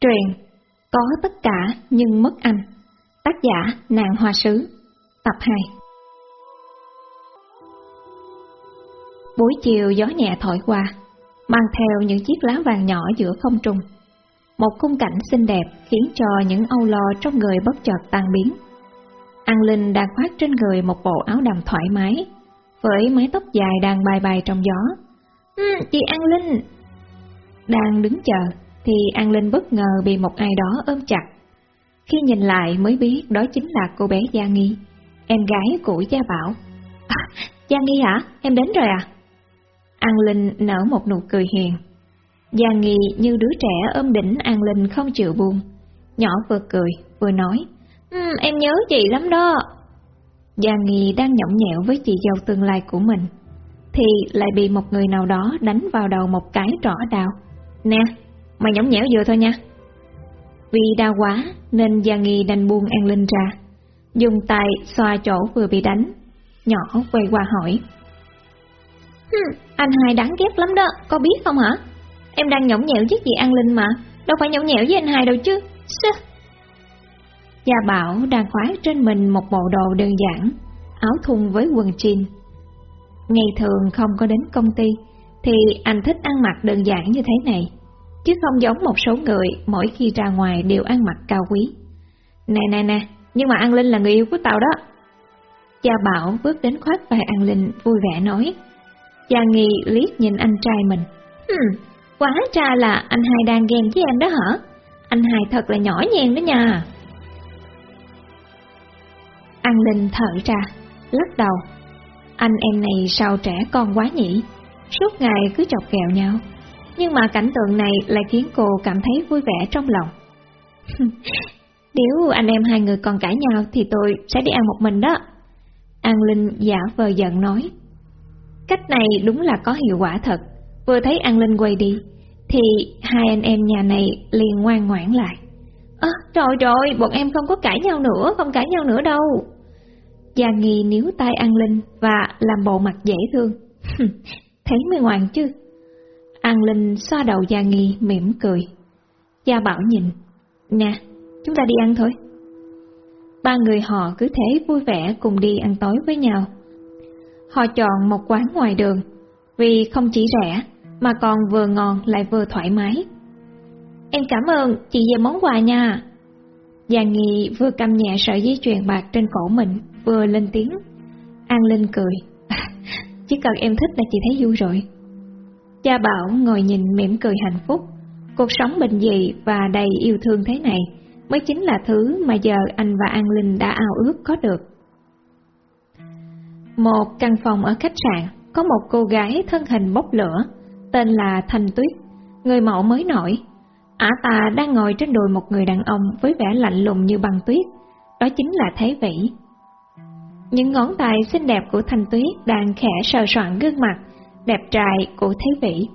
Truyền Có tất cả nhưng mất anh. Tác giả Nàng Hoa Sứ. Tập 2 Buổi chiều gió nhẹ thổi qua Mang theo những chiếc lá vàng nhỏ giữa không trung. Một khung cảnh xinh đẹp khiến cho những âu lo trong người bất chợt tan biến. An Linh đang khoác trên người một bộ áo đầm thoải mái Với mái tóc dài đang bay bay trong gió. Ừ, chị An Linh. Đang đứng chờ thì An Linh bất ngờ bị một ai đó ôm chặt. Khi nhìn lại mới biết đó chính là cô bé Gia Nghi, em gái của Gia Bảo. À, Gia Nghi hả? Em đến rồi à? An Linh nở một nụ cười hiền. Gia Nghi như đứa trẻ ôm đỉnh An Linh không chịu buông. Nhỏ vừa cười, vừa nói. Um, em nhớ chị lắm đó. Gia Nghi đang nhõng nhẽo với chị dâu tương lai của mình. Thì lại bị một người nào đó đánh vào đầu một cái trỏ đào. Nè, Mày nhõng nhẽo vừa thôi nha. Vì đau quá Nên Gia Nghi đành buông An Linh ra. Dùng tay xoa chỗ vừa bị đánh. Nhỏ quay qua hỏi. Hừm, Anh hai đáng ghét lắm đó Có biết không hả? Em đang nhõng nhẽo với chị An Linh mà Đâu phải nhõng nhẽo với anh hai đâu chứ. Sư. Gia Bảo đang khoác trên mình một bộ đồ đơn giản Áo thun với quần jean. Ngày thường không có đến công ty Thì anh thích ăn mặc đơn giản như thế này chứ không giống một số người mỗi khi ra ngoài đều ăn mặc cao quý. Nè nè nè, nhưng mà An Linh là người yêu của tao đó. Cha Bảo bước đến khoát vai An Linh vui vẻ nói. Cha Nghi liếc nhìn anh trai mình. hừm, quá cha là anh hai đang ghen với em đó hả? Anh hai thật là nhỏ nhen đó nha. An Linh thở ra, lắc đầu. Anh em này sao trẻ con quá nhỉ? Suốt ngày cứ chọc kẹo nhau. Nhưng mà cảnh tượng này lại khiến cô cảm thấy vui vẻ trong lòng. Nếu anh em hai người còn cãi nhau thì tôi sẽ đi ăn một mình đó. An Linh giả vờ giận nói. Cách này đúng là có hiệu quả thật. Vừa thấy An Linh quay đi, thì hai anh em nhà này liền ngoan ngoãn lại. À, trời trời, bọn em không có cãi nhau nữa, không cãi nhau nữa đâu. Gia Nghi níu tay An Linh và làm bộ mặt dễ thương. Thấy mới ngoan chứ. An Linh xoa đầu Gia Nghi mỉm cười. Gia Bảo nhìn, nè, chúng ta đi ăn thôi. Ba người họ cứ thế vui vẻ cùng đi ăn tối với nhau. Họ chọn một quán ngoài đường, vì không chỉ rẻ mà còn vừa ngon lại vừa thoải mái. Em cảm ơn chị về món quà nha. Gia Nghi vừa cầm nhẹ sợi dây chuyền bạc trên cổ mình, vừa lên tiếng. An Linh cười. Chỉ cần em thích là chị thấy vui rồi. Cha Bảo ngồi nhìn mỉm cười hạnh phúc. Cuộc sống bình dị và đầy yêu thương thế này mới chính là thứ mà giờ anh và An Linh đã ao ước có được. Một căn phòng ở khách sạn có một cô gái thân hình bốc lửa, tên là Thanh Tuyết, người mẫu mới nổi. Ả ta đang ngồi trên đùi một người đàn ông với vẻ lạnh lùng như băng tuyết, đó chính là Thế Vĩ. Những ngón tay xinh đẹp của Thanh Tuyết đang khẽ sờ soạn gương mặt, đẹp trai của Thế Vĩ.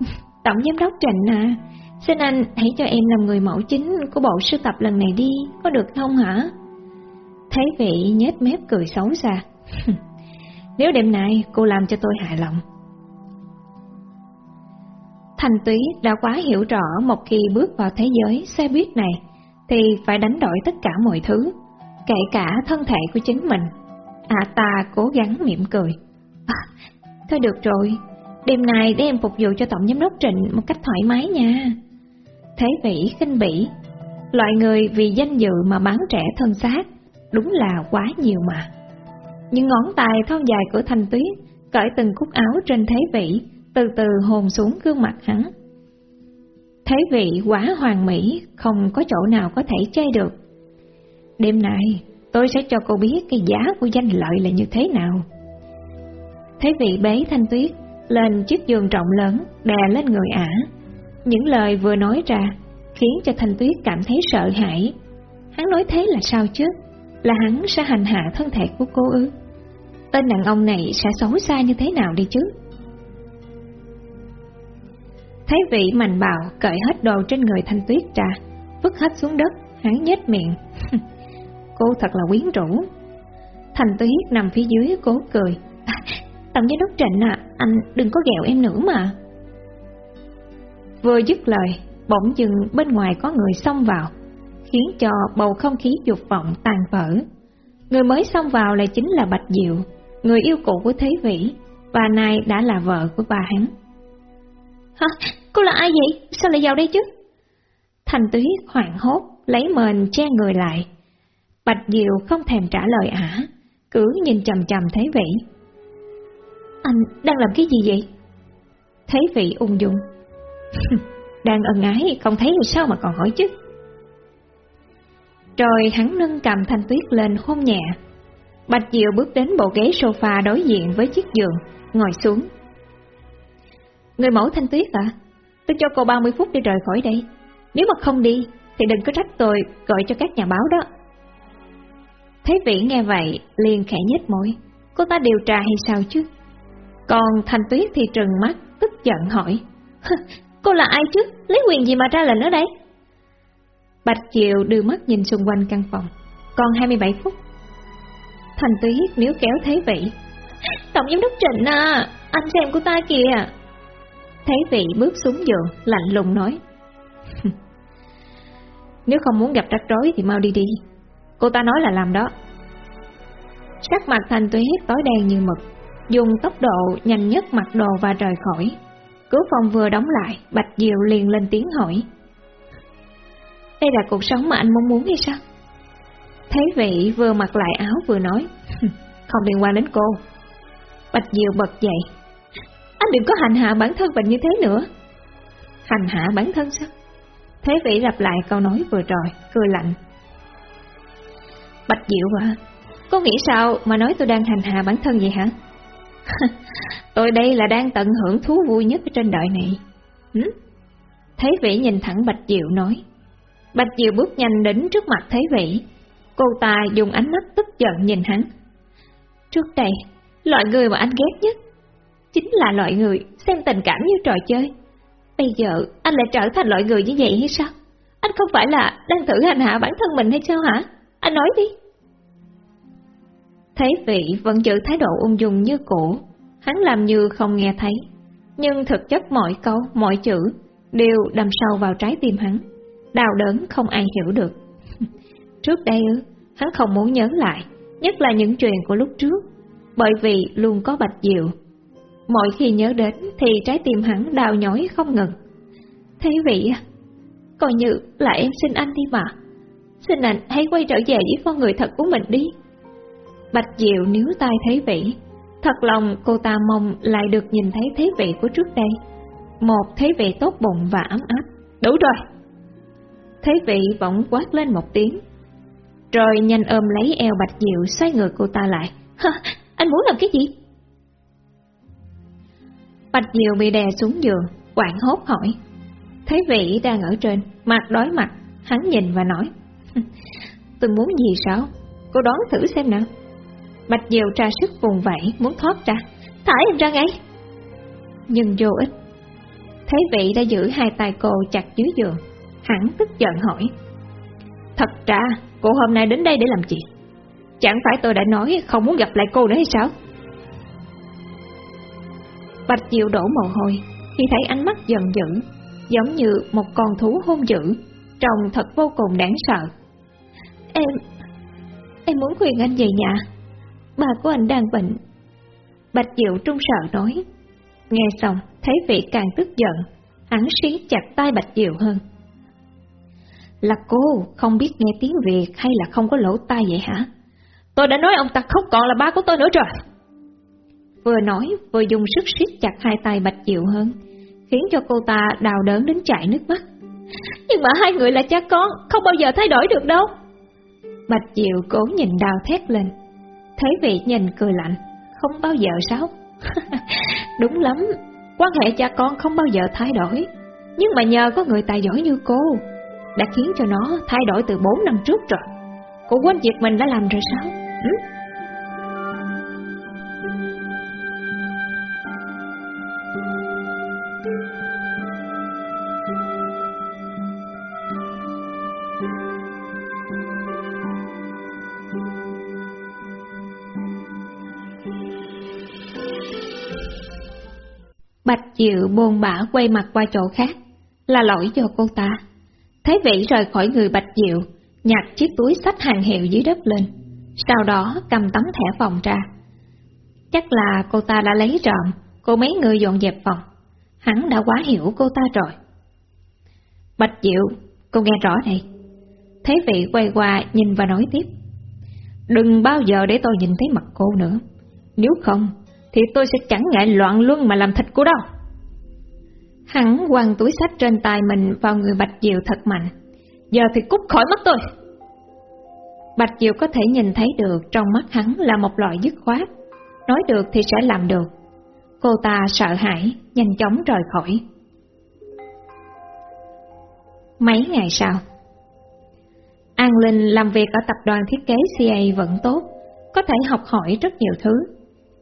Tổng giám đốc Trịnh à, xin anh hãy cho em làm người mẫu chính của bộ sưu tập lần này đi, có được không hả? Thế Vĩ nhếch mép cười xấu xa. Nếu đêm nay cô làm cho tôi hài lòng. Thành Túy đã quá hiểu rõ một khi bước vào thế giới xe buýt này thì phải đánh đổi tất cả mọi thứ, kể cả thân thể của chính mình. À ta cố gắng mỉm cười. À, Thôi được rồi, đêm nay để em phục vụ cho Tổng Giám đốc Trịnh một cách thoải mái nha. Thế vĩ khinh bỉ, loại người vì danh dự mà bán trẻ thân xác, đúng là quá nhiều mà. Những ngón tay thon dài của Thanh Tuyết cởi từng cúc áo trên thế vĩ, từ từ hồn xuống gương mặt hắn. Thế vị quá hoàn mỹ, không có chỗ nào có thể chê được. Đêm nay, tôi sẽ cho cô biết cái giá của danh lợi là như thế nào. Thế vị bế Thanh Tuyết lên chiếc giường rộng lớn đè lên người ả. Những lời vừa nói ra khiến cho Thanh Tuyết cảm thấy sợ hãi. Hắn nói thế là sao chứ? Là hắn sẽ hành hạ thân thể của cô ư? Tên đàn ông này sẽ xấu xa như thế nào đi chứ? Thấy vị mạnh bạo cởi hết đồ trên người Thanh Tuyết ra, vứt hết xuống đất, hắn nhếch miệng. cô thật là quyến rũ. Thanh Tuyết nằm phía dưới cố cười. Tổng giám đốc Trịnh à, anh đừng có ghẹo em nữa mà. Vừa dứt lời, bỗng dừng bên ngoài có người xông vào, khiến cho bầu không khí dục vọng tàn vỡ. Người mới xông vào lại chính là Bạch Diệu, người yêu cũ của Thế Vĩ, và nay đã là vợ của bà hắn. Hả? Cô là ai vậy? Sao lại vào đây chứ? Thành Tuyết hoảng hốt, lấy mền che người lại. Bạch Diệu không thèm trả lời ả, cứ nhìn chầm chầm Thế Vĩ. Anh đang làm cái gì vậy? Thế vị ung dung. đang ân ái, không thấy sao mà còn hỏi chứ? Rồi hắn nâng cầm Thanh Tuyết lên hôn nhẹ. Bạch Diệu bước đến bộ ghế sofa đối diện với chiếc giường, ngồi xuống. Người mẫu Thanh Tuyết à? Tôi cho cô 30 phút để rời khỏi đây. Nếu mà không đi, thì đừng có trách tôi gọi cho các nhà báo đó. Thế vĩ nghe vậy, liền khẽ nhếch môi. Cô ta điều tra hay sao chứ? Còn Thanh Tuyết thì trừng mắt, tức giận hỏi. Cô là ai chứ? Lấy quyền gì mà ra lệnh ở đây? Bạch Diệu đưa mắt nhìn xung quanh căn phòng. Còn 27 phút. Thành Tuyết nếu kéo Thế Vĩ. Tổng giám đốc Trịnh à, anh xem của ta kìa. Thế Vĩ bước xuống giường, lạnh lùng nói. nếu không muốn gặp rắc rối thì mau đi đi. Cô ta nói là làm đó. Sắc mặt Thành Tuyết tối đen như mực, dùng tốc độ nhanh nhất mặc đồ và rời khỏi. Cửa phòng vừa đóng lại, Bạch Diệu liền lên tiếng hỏi. Đây là cuộc sống mà anh mong muốn hay sao? Thế vị vừa mặc lại áo vừa nói, không liên quan đến cô. Bạch Diệu bật dậy. Anh đừng có hành hạ bản thân mình như thế nữa. Hành hạ bản thân sao? Thế vị lặp lại câu nói vừa rồi, cười lạnh. Bạch Diệu à, cô nghĩ sao mà nói tôi đang hành hạ bản thân vậy hả? tôi đây là đang tận hưởng thú vui nhất trên đời này. Hử? Thế vĩ nhìn thẳng Bạch Diệu nói. Bạch Diệu bước nhanh đến trước mặt Thế Vĩ. Cô ta dùng ánh mắt tức giận nhìn hắn. Trước đây, loại người mà anh ghét nhất chính là loại người xem tình cảm như trò chơi. Bây giờ anh lại trở thành loại người như vậy hay sao? Anh không phải là đang thử hành hạ bản thân mình hay sao hả? Anh nói đi. Thế vị vẫn giữ thái độ ung dung như cũ, hắn làm như không nghe thấy, nhưng thực chất mọi câu, mọi chữ đều đâm sâu vào trái tim hắn đau đớn không ai hiểu được. trước đây hắn không muốn nhớ lại, nhất là những chuyện của lúc trước, bởi vì luôn có bạch diệu. Mỗi khi nhớ đến thì trái tim hắn đau nhói không ngừng. Thế vị à, coi như là em xin anh đi mà. Xin anh hãy quay trở về với con người thật của mình đi. Bạch Diệu níu tay Thế Vĩ, thật lòng cô ta mong lại được nhìn thấy Thế Vị của trước đây. Một Thế Vị tốt bụng và ấm áp. Đủ rồi! Thế vị bỗng quát lên một tiếng. Rồi nhanh ôm lấy eo Bạch Diệu xoay ngược cô ta lại. Hả, anh muốn làm cái gì? Bạch Diệu bị đè xuống giường, quảng hốt hỏi. Thế vị đang ở trên, mặt đối mặt, hắn nhìn và nói. Tôi muốn gì sao? Cô đoán thử xem nào. Bạch Diệu tra sức vùng vẫy, muốn thoát ra. Thả em ra ngay. Nhưng vô ích. Thế vị đã giữ hai tay cô chặt dưới giường, Hắn tức giận hỏi. Thật ra cô hôm nay đến đây để làm gì? Chẳng phải tôi đã nói không muốn gặp lại cô nữa hay sao? Bạch Diệu đổ mồ hôi. Khi thấy ánh mắt giận dữ Giống như một con thú hung dữ Trông thật vô cùng đáng sợ. Em Em muốn khuyên anh về nhà. Bà của anh đang bệnh Bạch Diệu trung sợ nói Nghe xong thấy vị càng tức giận Hắn siết chặt tay Bạch Diệu hơn là cô không biết nghe tiếng Việt hay là không có lỗ tai vậy hả? Tôi đã nói ông ta không còn là ba của tôi nữa rồi. Vừa nói vừa dùng sức siết chặt hai tay Bạch Diệu hơn, khiến cho cô ta đào đớn đến chảy nước mắt. Nhưng mà hai người là cha con, không bao giờ thay đổi được đâu. Bạch Diệu cố nhìn đào thét lên thế vị nhìn cười lạnh, không bao giờ sao? Đúng lắm, quan hệ cha con không bao giờ thay đổi. Nhưng mà nhờ có người tài giỏi như cô, đã khiến cho nó thay đổi từ 4 năm trước rồi. Cô quên việc mình đã làm rồi sao? Ừ? Chịu buồn bã quay mặt qua chỗ khác, Là lỗi do cô ta. Thế vị rời khỏi người Bạch Diệu, nhặt chiếc túi sách hàng hiệu dưới đất lên, sau đó cầm tấm thẻ phòng ra. Chắc là cô ta đã lấy trộm, cô mấy người dọn dẹp phòng. Hắn đã quá hiểu cô ta rồi. Bạch Diệu, cô nghe rõ này. Thế vị quay qua nhìn và nói tiếp. Đừng bao giờ để tôi nhìn thấy mặt cô nữa. Nếu không, thì tôi sẽ chẳng ngại loạn luân mà làm thịt cô đâu. Hắn quăng túi sách trên tay mình vào người Bạch Diệu thật mạnh. Giờ thì cút khỏi mắt tôi. Bạch Diệu có thể nhìn thấy được trong mắt hắn là một loại dứt khoát. Nói được thì sẽ làm được. Cô ta sợ hãi, nhanh chóng rời khỏi. Mấy ngày sau An Linh làm việc ở tập đoàn thiết kế CA vẫn tốt, có thể học hỏi rất nhiều thứ.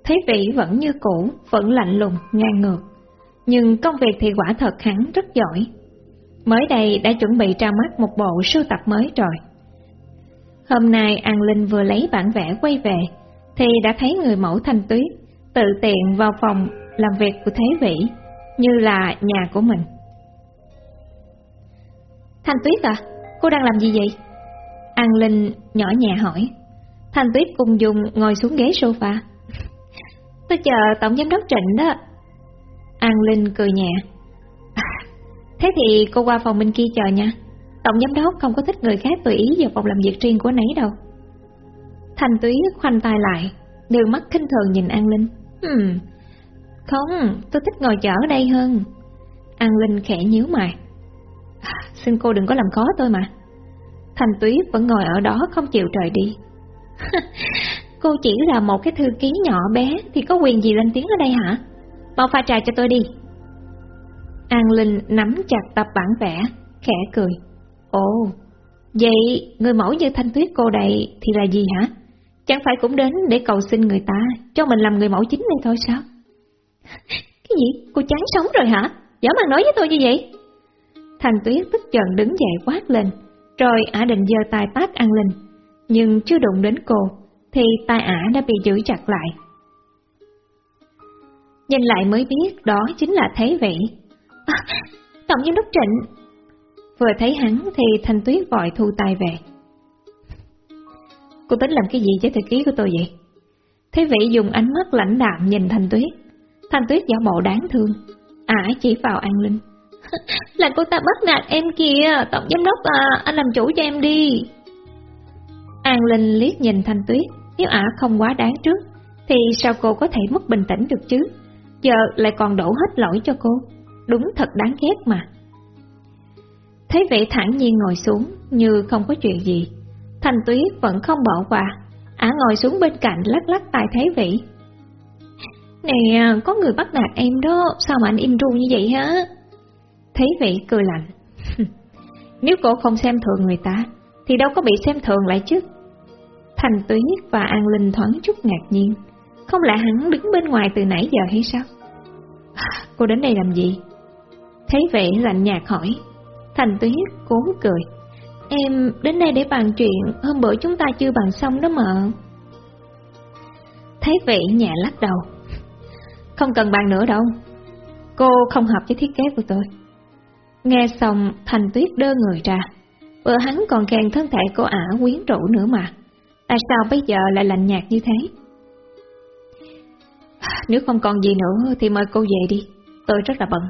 Thế vị vẫn như cũ, vẫn lạnh lùng, ngang ngược. Nhưng công việc thì quả thật hắn rất giỏi. Mới đây đã chuẩn bị ra mắt một bộ sưu tập mới rồi. Hôm nay An Linh vừa lấy bản vẽ quay về, thì đã thấy người mẫu thanh tuyết tự tiện vào phòng làm việc của Thế Vĩ, như là nhà của mình. Thanh Tuyết à, cô đang làm gì vậy? An Linh nhỏ nhẹ hỏi. Thanh Tuyết cùng dùng ngồi xuống ghế sofa. Tôi chờ Tổng Giám đốc Trịnh đó. An Linh cười nhẹ. À, thế thì cô qua phòng bên kia chờ nha. Tổng Giám đốc không có thích người khác tùy ý vào phòng làm việc riêng của nấy đâu. Thành Túy khoanh tay lại, đưa mắt khinh thường nhìn An Linh. Hmm, không, tôi thích ngồi chờ ở đây hơn. An Linh khẽ nhíu mày. À, xin cô đừng có làm khó tôi mà. Thành Túy vẫn ngồi ở đó không chịu rời đi. cô chỉ là một cái thư ký nhỏ bé thì có quyền gì lên tiếng ở đây hả? Mau pha trà cho tôi đi. An Linh nắm chặt tập bản vẽ, khẽ cười. Ồ, vậy người mẫu như Thanh Tuyết cô đây thì là gì hả? Chẳng phải cũng đến để cầu xin người ta cho mình làm người mẫu chính này thôi sao? Cái gì? Cô chán sống rồi hả? Giả mà nói với tôi như vậy? Thanh Tuyết tức giận đứng dậy quát lên, rồi ả định giơ tay tát An Linh. Nhưng chưa đụng đến cô, thì tay ả đã bị giữ chặt lại. Nhìn lại mới biết đó chính là Thế Vĩ. À, Tổng giám đốc Trịnh! Vừa thấy hắn thì Thanh Tuyết vội thu tay về. Cô tính làm cái gì với thư ký của tôi vậy? Thế Vĩ dùng ánh mắt lãnh đạm nhìn Thanh Tuyết. Thanh Tuyết giả bộ đáng thương. À, ả chỉ vào An Linh. là cô ta bắt nạt em kìa, tổng giám đốc à, anh làm chủ cho em đi. An Linh liếc nhìn Thanh Tuyết, nếu ả không quá đáng trước, thì sao cô có thể mất bình tĩnh được chứ? Giờ lại còn đổ hết lỗi cho cô, đúng thật đáng ghét mà. Thấy vậy thẳng nhiên ngồi xuống, như không có chuyện gì. thành Tuyết vẫn không bỏ qua, ả ngồi xuống bên cạnh lắc lắc tay thấy vậy. Nè, có người bắt nạt em đó, sao mà anh im ru như vậy hả? Thấy vậy cười lạnh. Nếu cô không xem thường người ta, thì đâu có bị xem thường lại chứ. Thành Tuyết và An Linh thoáng chút ngạc nhiên. Không lẽ hắn đứng bên ngoài từ nãy giờ hay sao? cô đến đây làm gì? Thấy vậy lạnh nhạt hỏi. Thành Tuyết cố cười. Em đến đây để bàn chuyện, hôm bữa chúng ta chưa bàn xong đó mà. Thấy vậy nhẹ lắc đầu. Không cần bàn nữa đâu. Cô không hợp với thiết kế của tôi. Nghe xong, Thành Tuyết đơ người ra. Bữa hắn còn khen thân thể cô ả quyến rũ nữa mà. Tại sao bây giờ lại lạnh nhạt như thế? Nếu không còn gì nữa thì mời cô về đi. Tôi rất là bận.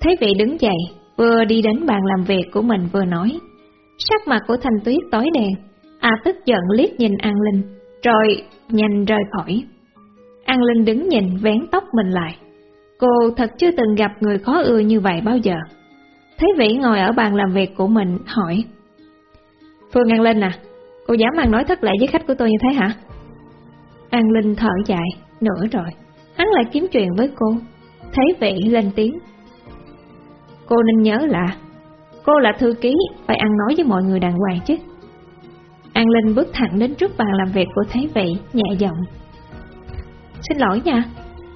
Thấy vị đứng dậy, vừa đi đến bàn làm việc của mình vừa nói. Sắc mặt của Thành Tuyết tối đèn, à tức giận liếc nhìn An Linh, rồi nhanh rời khỏi. An Linh đứng nhìn vén tóc mình lại. Cô thật chưa từng gặp người khó ưa như vậy bao giờ. Thấy Vĩ ngồi ở bàn làm việc của mình, hỏi. Phương An Linh à, cô dám ăn nói thất lễ với khách của tôi như thế hả? An Linh thở dài, nữa rồi, hắn lại kiếm chuyện với cô. Thấy vậy lên tiếng. Cô nên nhớ là, cô là thư ký, phải ăn nói với mọi người đàng hoàng chứ. An Linh bước thẳng đến trước bàn làm việc của thấy vậy nhẹ giọng. Xin lỗi nha,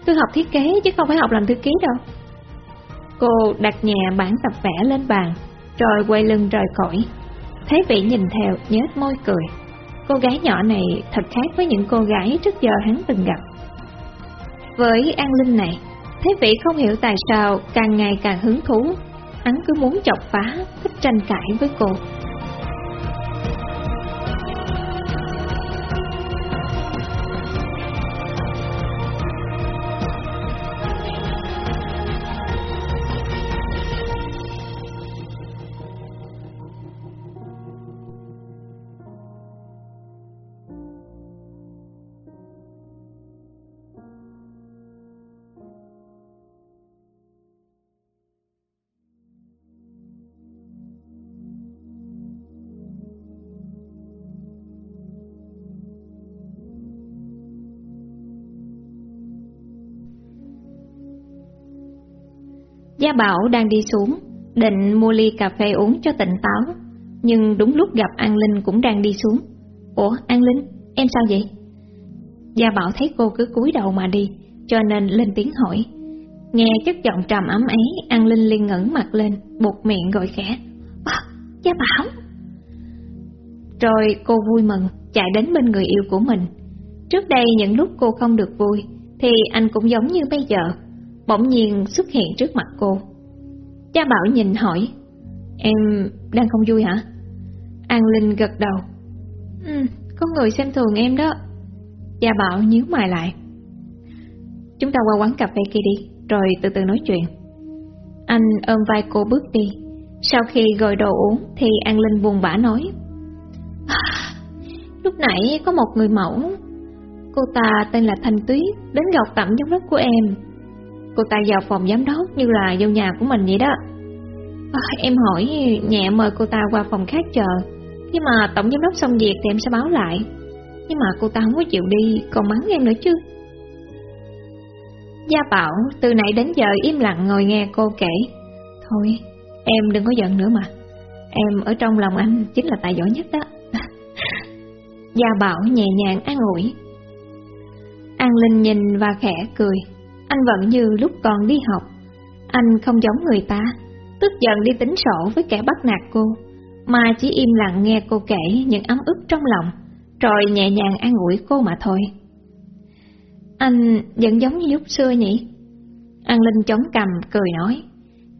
tôi học thiết kế chứ không phải học làm thư ký đâu. Cô đặt nhà bản tập vẽ lên bàn, rồi quay lưng rời khỏi. Thấy vị nhìn theo, nhếch môi cười. Cô gái nhỏ này thật khác với những cô gái trước giờ hắn từng gặp. Với An Linh này, Thế vị không hiểu tại sao càng ngày càng hứng thú. hắn cứ muốn chọc phá, thích tranh cãi với cô. Gia Bảo đang đi xuống, định mua ly cà phê uống cho tỉnh táo, nhưng đúng lúc gặp An Linh cũng đang đi xuống. Ủa An Linh, em sao vậy? Gia Bảo thấy cô cứ cúi đầu mà đi, cho nên lên tiếng hỏi. Nghe chất giọng trầm ấm ấy, An Linh liền ngẩng mặt lên, buộc miệng gọi khẽ. À, Gia Bảo! Rồi cô vui mừng, chạy đến bên người yêu của mình. Trước đây những lúc cô không được vui, thì anh cũng giống như bây giờ, bỗng nhiên xuất hiện trước mặt cô. Cha Bảo nhìn hỏi, em đang không vui hả? An Linh gật đầu. Ừ, có người xem thường em đó. Cha Bảo nhíu mày lại. Chúng ta qua quán cà phê kia đi, rồi từ từ nói chuyện. Anh ôm vai cô bước đi. Sau khi gọi đồ uống thì An Linh buồn bã nói. À, lúc nãy có một người mẫu, cô ta tên là Thanh Tuyết, đến gặp tẩm giám đốc của em. Cô ta vào phòng giám đốc như là vô nhà của mình vậy đó. À, Em hỏi nhẹ mời cô ta qua phòng khác chờ. Nhưng mà tổng giám đốc xong việc thì em sẽ báo lại. Nhưng mà cô ta không có chịu đi Còn mắng em nữa chứ. Gia Bảo từ nãy đến giờ im lặng ngồi nghe cô kể. Thôi em đừng có giận nữa mà. Em ở trong lòng anh chính là tài giỏi nhất đó. Gia Bảo nhẹ nhàng an ủi. An Linh nhìn và khẽ cười anh vẫn như lúc còn đi học. Anh không giống người ta, tức giận đi tính sổ với kẻ bắt nạt cô, mà chỉ im lặng nghe cô kể những ấm ức trong lòng, rồi nhẹ nhàng an ủi cô mà thôi. Anh vẫn giống như lúc xưa nhỉ? An Linh chống cầm cười nói.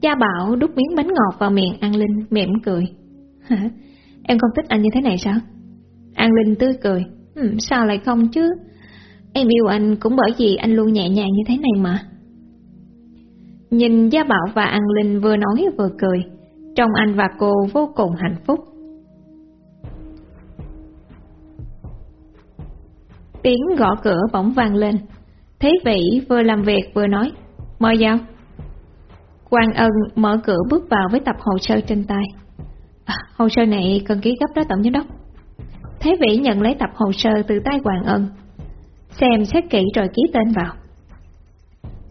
Gia Bảo đút miếng bánh ngọt vào miệng An Linh mỉm cười. Hả? Em không thích anh như thế này sao? An Linh tươi cười. Ừ, sao lại không chứ? Em yêu anh cũng bởi vì anh luôn nhẹ nhàng như thế này mà. Nhìn Gia Bảo và An Linh vừa nói vừa cười, trong anh và cô vô cùng hạnh phúc. Tiếng gõ cửa bỗng vang lên, Thế Vĩ vừa làm việc vừa nói, mời vào. Quang Ân mở cửa bước vào với tập hồ sơ trên tay. À, hồ sơ này cần ký gấp đó tổng giám đốc. Thế Vĩ nhận lấy tập hồ sơ từ tay Quang Ân, xem xét kỹ rồi ký tên vào.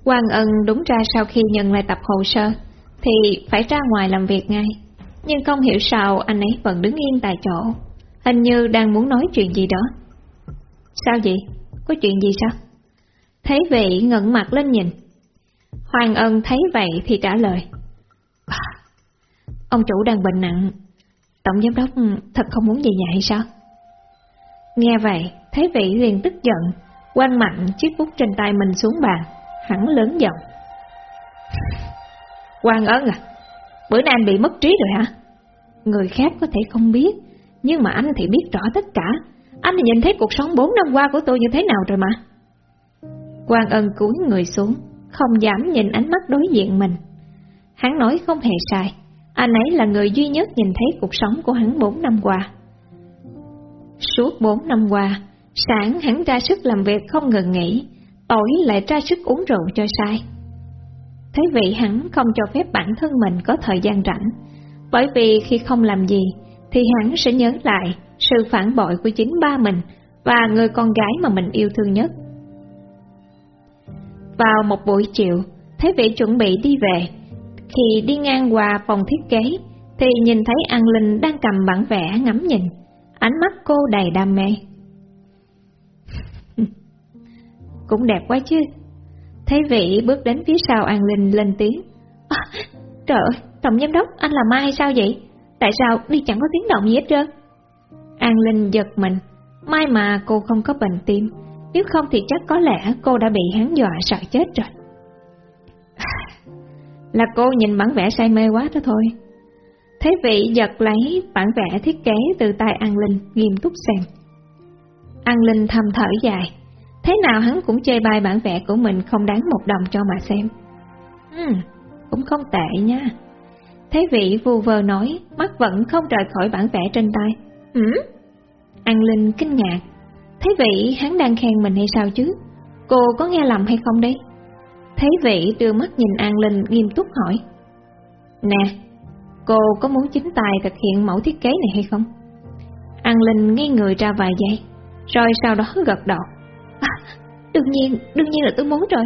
Quang Ân đúng ra sau khi nhận lại tập hồ sơ thì phải ra ngoài làm việc ngay, nhưng không hiểu sao anh ấy vẫn đứng yên tại chỗ, hình như đang muốn nói chuyện gì đó. Sao vậy? Có chuyện gì sao? Thấy vậy ngẩng mặt lên nhìn. Hoàng Ân thấy vậy thì trả lời. À, ông chủ đang bệnh nặng, tổng giám đốc thật không muốn về nhà hay sao? Nghe vậy, thấy vị liền tức giận, Quang mạnh chiếc bút trên tay mình xuống bàn, hắn lớn giọng. Quang ơn à, bữa nay anh bị mất trí rồi hả? Người khác có thể không biết, nhưng mà anh thì biết rõ tất cả. Anh thì nhìn thấy cuộc sống bốn năm qua của tôi như thế nào rồi mà. Quang ân cúi người xuống, không dám nhìn ánh mắt đối diện mình. Hắn nói không hề sai, anh ấy là người duy nhất nhìn thấy cuộc sống của hắn bốn năm qua. Suốt bốn năm qua, Sáng hắn ra sức làm việc không ngừng nghỉ, tối lại ra sức uống rượu cho sai. Thế vị hắn không cho phép bản thân mình có thời gian rảnh, bởi vì khi không làm gì thì hắn sẽ nhớ lại sự phản bội của chính ba mình và người con gái mà mình yêu thương nhất. Vào một buổi chiều, Thế vị chuẩn bị đi về. Khi đi ngang qua phòng thiết kế, thì nhìn thấy An Linh đang cầm bản vẽ ngắm nhìn. Ánh mắt cô đầy đam mê. Cũng đẹp quá chứ. Thấy vị bước đến phía sau An Linh lên tiếng. À, trời ơi, tổng giám đốc, anh là Mai hay sao vậy? Tại sao đi chẳng có tiếng động gì hết trơn? An Linh giật mình, may mà cô không có bệnh tim, nếu không thì chắc có lẽ cô đã bị hắn dọa sợ chết rồi. À, là cô nhìn bản vẽ say mê quá đó thôi. Thế vị giật lấy bản vẽ thiết kế từ tay An Linh, nghiêm túc xem. An Linh thầm thở dài, thế nào hắn cũng chê bai bản vẽ của mình không đáng một đồng cho mà xem. Ừ, cũng không tệ nha. Thế vị vù vờ nói, mắt vẫn không rời khỏi bản vẽ trên tay. Ừ? An Linh kinh ngạc. Thế vị hắn đang khen mình hay sao chứ? Cô có nghe lầm hay không đấy? Thế vị đưa mắt nhìn An Linh nghiêm túc hỏi. Nè, cô có muốn chính tài thực hiện mẫu thiết kế này hay không? An Linh ngây người ra vài giây, rồi sau đó gật đầu. À, đương nhiên, đương nhiên là tôi muốn rồi.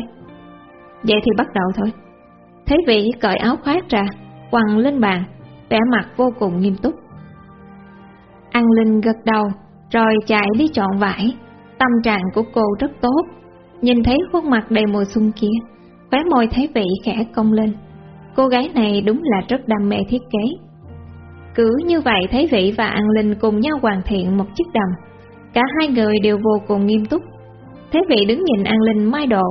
Vậy thì bắt đầu thôi. Thế vị cởi áo khoác ra, quăng lên bàn, vẻ mặt vô cùng nghiêm túc. An Linh gật đầu, rồi chạy đi chọn vải. Tâm trạng của cô rất tốt, nhìn thấy khuôn mặt đầy mùa xuân kia, khóe môi thấy vị khẽ cong lên. Cô gái này đúng là rất đam mê thiết kế. Cứ như vậy thấy vị và An Linh cùng nhau hoàn thiện một chiếc đầm. Cả hai người đều vô cùng nghiêm túc. Thế vị đứng nhìn An Linh mai đồ,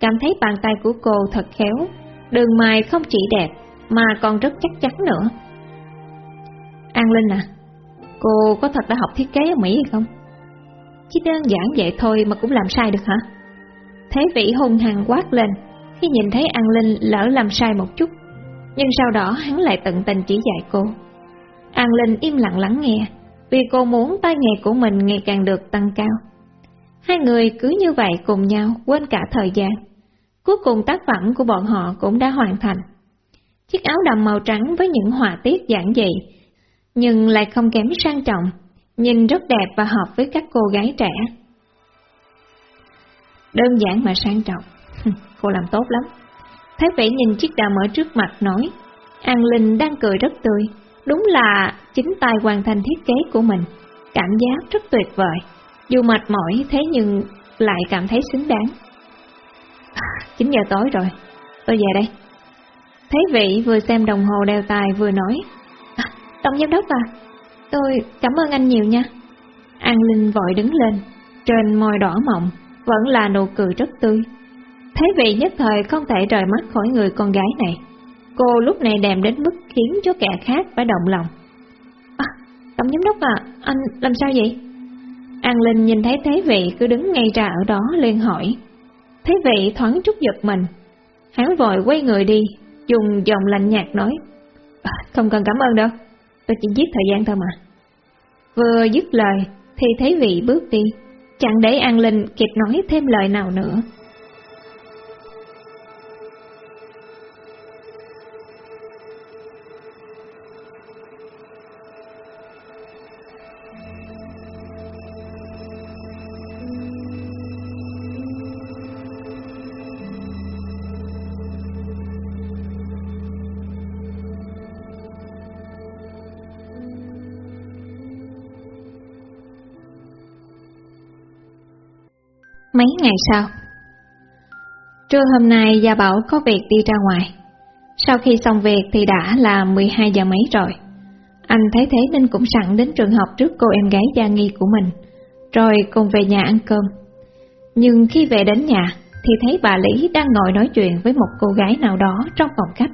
cảm thấy bàn tay của cô thật khéo, đường mài không chỉ đẹp mà còn rất chắc chắn nữa. An Linh à, cô có thật đã học thiết kế ở Mỹ hay không? Chỉ đơn giản vậy thôi mà cũng làm sai được hả? Thế vị hung hăng quát lên khi nhìn thấy An Linh lỡ làm sai một chút, nhưng sau đó hắn lại tận tình chỉ dạy cô. An Linh im lặng lắng nghe, vì cô muốn tay nghề của mình ngày càng được tăng cao. Hai người cứ như vậy cùng nhau quên cả thời gian. Cuối cùng tác phẩm của bọn họ cũng đã hoàn thành. Chiếc áo đầm màu trắng với những họa tiết giản dị, nhưng lại không kém sang trọng, nhìn rất đẹp và hợp với các cô gái trẻ. Đơn giản mà sang trọng, cô làm tốt lắm. Thái vẻ nhìn chiếc đầm ở trước mặt nói, An Linh đang cười rất tươi, đúng là chính tay hoàn thành thiết kế của mình, cảm giác rất tuyệt vời. Dù mệt mỏi thế nhưng lại cảm thấy xứng đáng. 9 giờ tối rồi, tôi về đây. Thấy vị vừa xem đồng hồ đeo tài vừa nói, à, Tổng giám đốc à, tôi cảm ơn anh nhiều nha. An Linh vội đứng lên, trên môi đỏ mọng, vẫn là nụ cười rất tươi. Thấy vị nhất thời không thể rời mắt khỏi người con gái này. Cô lúc này đèm đến mức khiến cho kẻ khác phải động lòng. À, tổng giám đốc à, anh làm sao vậy? An Linh nhìn thấy Thế Vị cứ đứng ngay ra ở đó liền hỏi. Thế Vị thoáng chút giật mình. Hắn vội quay người đi, dùng giọng lạnh nhạt nói. À, không cần cảm ơn đâu, tôi chỉ giết thời gian thôi mà. Vừa dứt lời thì Thế Vị bước đi, chẳng để An Linh kịp nói thêm lời nào nữa. Mấy ngày sau. Trưa hôm nay, Gia Bảo có việc đi ra ngoài. Sau khi xong việc thì đã là 12 giờ mấy rồi. Anh thấy thế nên cũng sẵn đến trường học trước cô em gái Gia Nghi của mình, Rồi cùng về nhà ăn cơm. Nhưng khi về đến nhà thì thấy bà Lý đang ngồi nói chuyện với một cô gái nào đó trong phòng khách.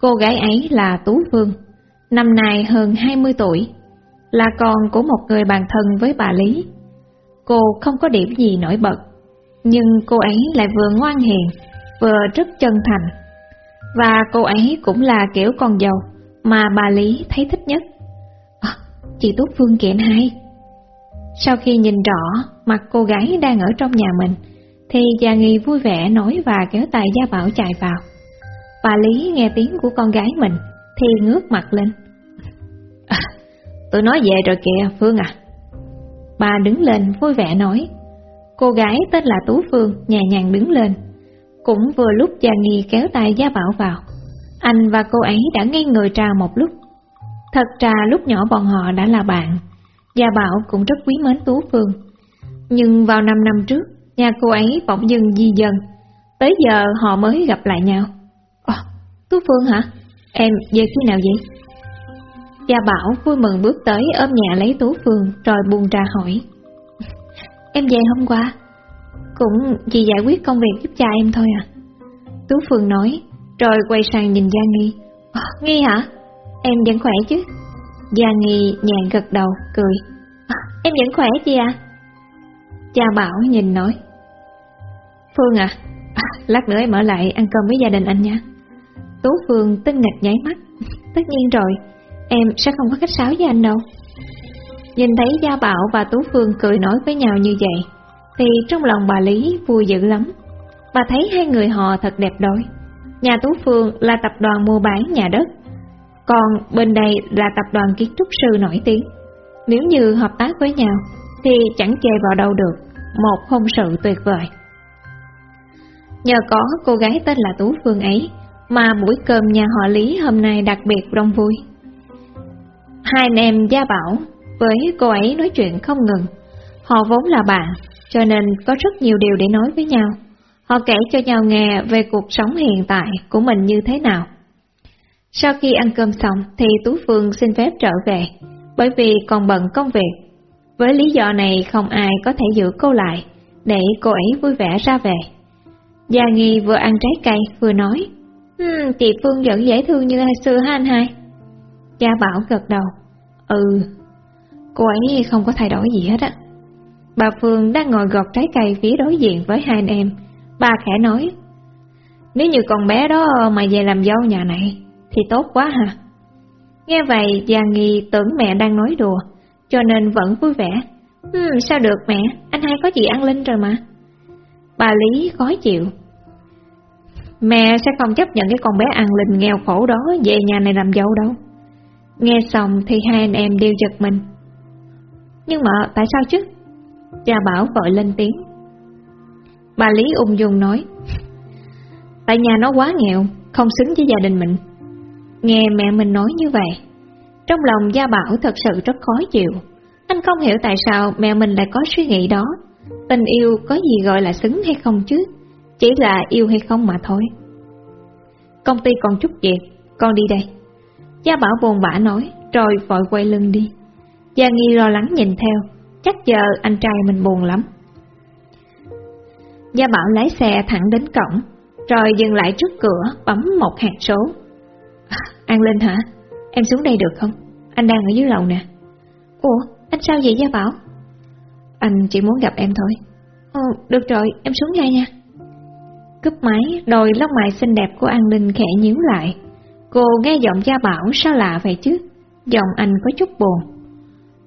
Cô gái ấy là Tú Phương, Năm nay hơn 20 tuổi, Là con của một người bạn thân với bà Lý. Cô không có điểm gì nổi bật, nhưng cô ấy lại vừa ngoan hiền, vừa rất chân thành. Và cô ấy cũng là kiểu con dâu mà bà Lý thấy thích nhất. À, chị Túc Phương kiện hay. Sau khi nhìn rõ mặt cô gái đang ở trong nhà mình, thì Gia Nghi vui vẻ nói và kéo tay Gia Bảo chạy vào. Bà Lý nghe tiếng của con gái mình thì ngước mặt lên. À, tôi nói về rồi kìa Phương à. Bà đứng lên vui vẻ nói. Cô gái tên là Tú Phương nhẹ nhàng đứng lên. Cũng vừa lúc Gia Nghi kéo tay Gia Bảo vào. Anh và cô ấy đã ngây người trà một lúc. Thật ra lúc nhỏ bọn họ đã là bạn. Gia Bảo cũng rất quý mến Tú Phương. Nhưng vào 5 năm trước, nhà cô ấy bỗng dưng di dân. Tới giờ họ mới gặp lại nhau. Ồ, Tú Phương hả? Em về khi nào vậy? Gia Bảo vui mừng bước tới ôm nhà lấy Tú Phương rồi buông ra hỏi. Em về hôm qua, cũng chỉ giải quyết công việc giúp cha em thôi à. Tú Phương nói, Rồi quay sang nhìn Gia Nghi à, Nghi hả? Em vẫn khỏe chứ? Gia Nghi nhàn gật đầu, cười à, Em vẫn khỏe chị à? Cha Bảo nhìn nói Phương à, à, lát nữa em ở lại ăn cơm với gia đình anh nha Tú Phương tinh nghịch nháy mắt Tất nhiên rồi, em sẽ không có khách sáo với anh đâu. Nhìn thấy Gia Bảo và Tú Phương cười nói với nhau như vậy, Thì trong lòng bà Lý vui dữ lắm. Bà thấy hai người họ thật đẹp đôi. Nhà Tú Phương là tập đoàn mua bán nhà đất, Còn bên đây là tập đoàn kiến trúc sư nổi tiếng. Nếu như hợp tác với nhau, Thì chẳng chê vào đâu được, Một hôn sự tuyệt vời. Nhờ có cô gái tên là Tú Phương ấy Mà buổi cơm nhà họ Lý hôm nay đặc biệt đông vui. Hai anh em Gia Bảo với cô ấy nói chuyện không ngừng Họ vốn là bạn Cho nên có rất nhiều điều để nói với nhau Họ kể cho nhau nghe về cuộc sống hiện tại của mình như thế nào. Sau khi ăn cơm xong thì Tú Phương xin phép trở về, bởi vì còn bận công việc. Với lý do này không ai có thể giữ cô lại, để cô ấy vui vẻ ra về. Gia Nghi vừa ăn trái cây vừa nói, hmm, chị Phương vẫn dễ thương như xưa ha anh hai. Gia Bảo gật đầu, ừ, cô ấy không có thay đổi gì hết á. Bà Phương đang ngồi gọt trái cây phía đối diện với hai anh em, bà khẽ nói, nếu như con bé đó mà về làm dâu nhà này, thì tốt quá hả? Nghe vậy, Già Nghi tưởng mẹ đang nói đùa, cho nên vẫn vui vẻ. Ừ, sao được mẹ, anh hai có chị ăn linh rồi mà. Bà Lý khó chịu. Mẹ sẽ không chấp nhận cái con bé ăn linh nghèo khổ đó về nhà này làm dâu đâu. Nghe xong thì hai anh em đều giật mình. Nhưng mà tại sao chứ? Cha Bảo vội lên tiếng. Bà Lý ung dung nói, Tại nhà nó quá nghèo, Không xứng với gia đình mình Nghe mẹ mình nói như vậy, Trong lòng Gia Bảo thật sự rất khó chịu Anh không hiểu tại sao mẹ mình lại có suy nghĩ đó Tình yêu có gì gọi là xứng hay không chứ Chỉ là yêu hay không mà thôi Công ty còn chút việc, Con đi đây Gia Bảo buồn bã nói Rồi vội quay lưng đi Gia Nghi lo lắng nhìn theo Chắc giờ anh trai mình buồn lắm Gia Bảo lái xe thẳng đến cổng, rồi dừng lại trước cửa bấm một hạt số. À, An Linh hả? Em xuống đây được không? Anh đang ở dưới lầu nè. Ủa, anh sao vậy Gia Bảo? Anh chỉ muốn gặp em thôi. Ồ, được rồi, em xuống ngay nha. Cúp máy, đôi lông mày xinh đẹp của An Linh khẽ nhíu lại. Cô nghe giọng Gia Bảo sao lạ vậy chứ? Giọng anh có chút buồn.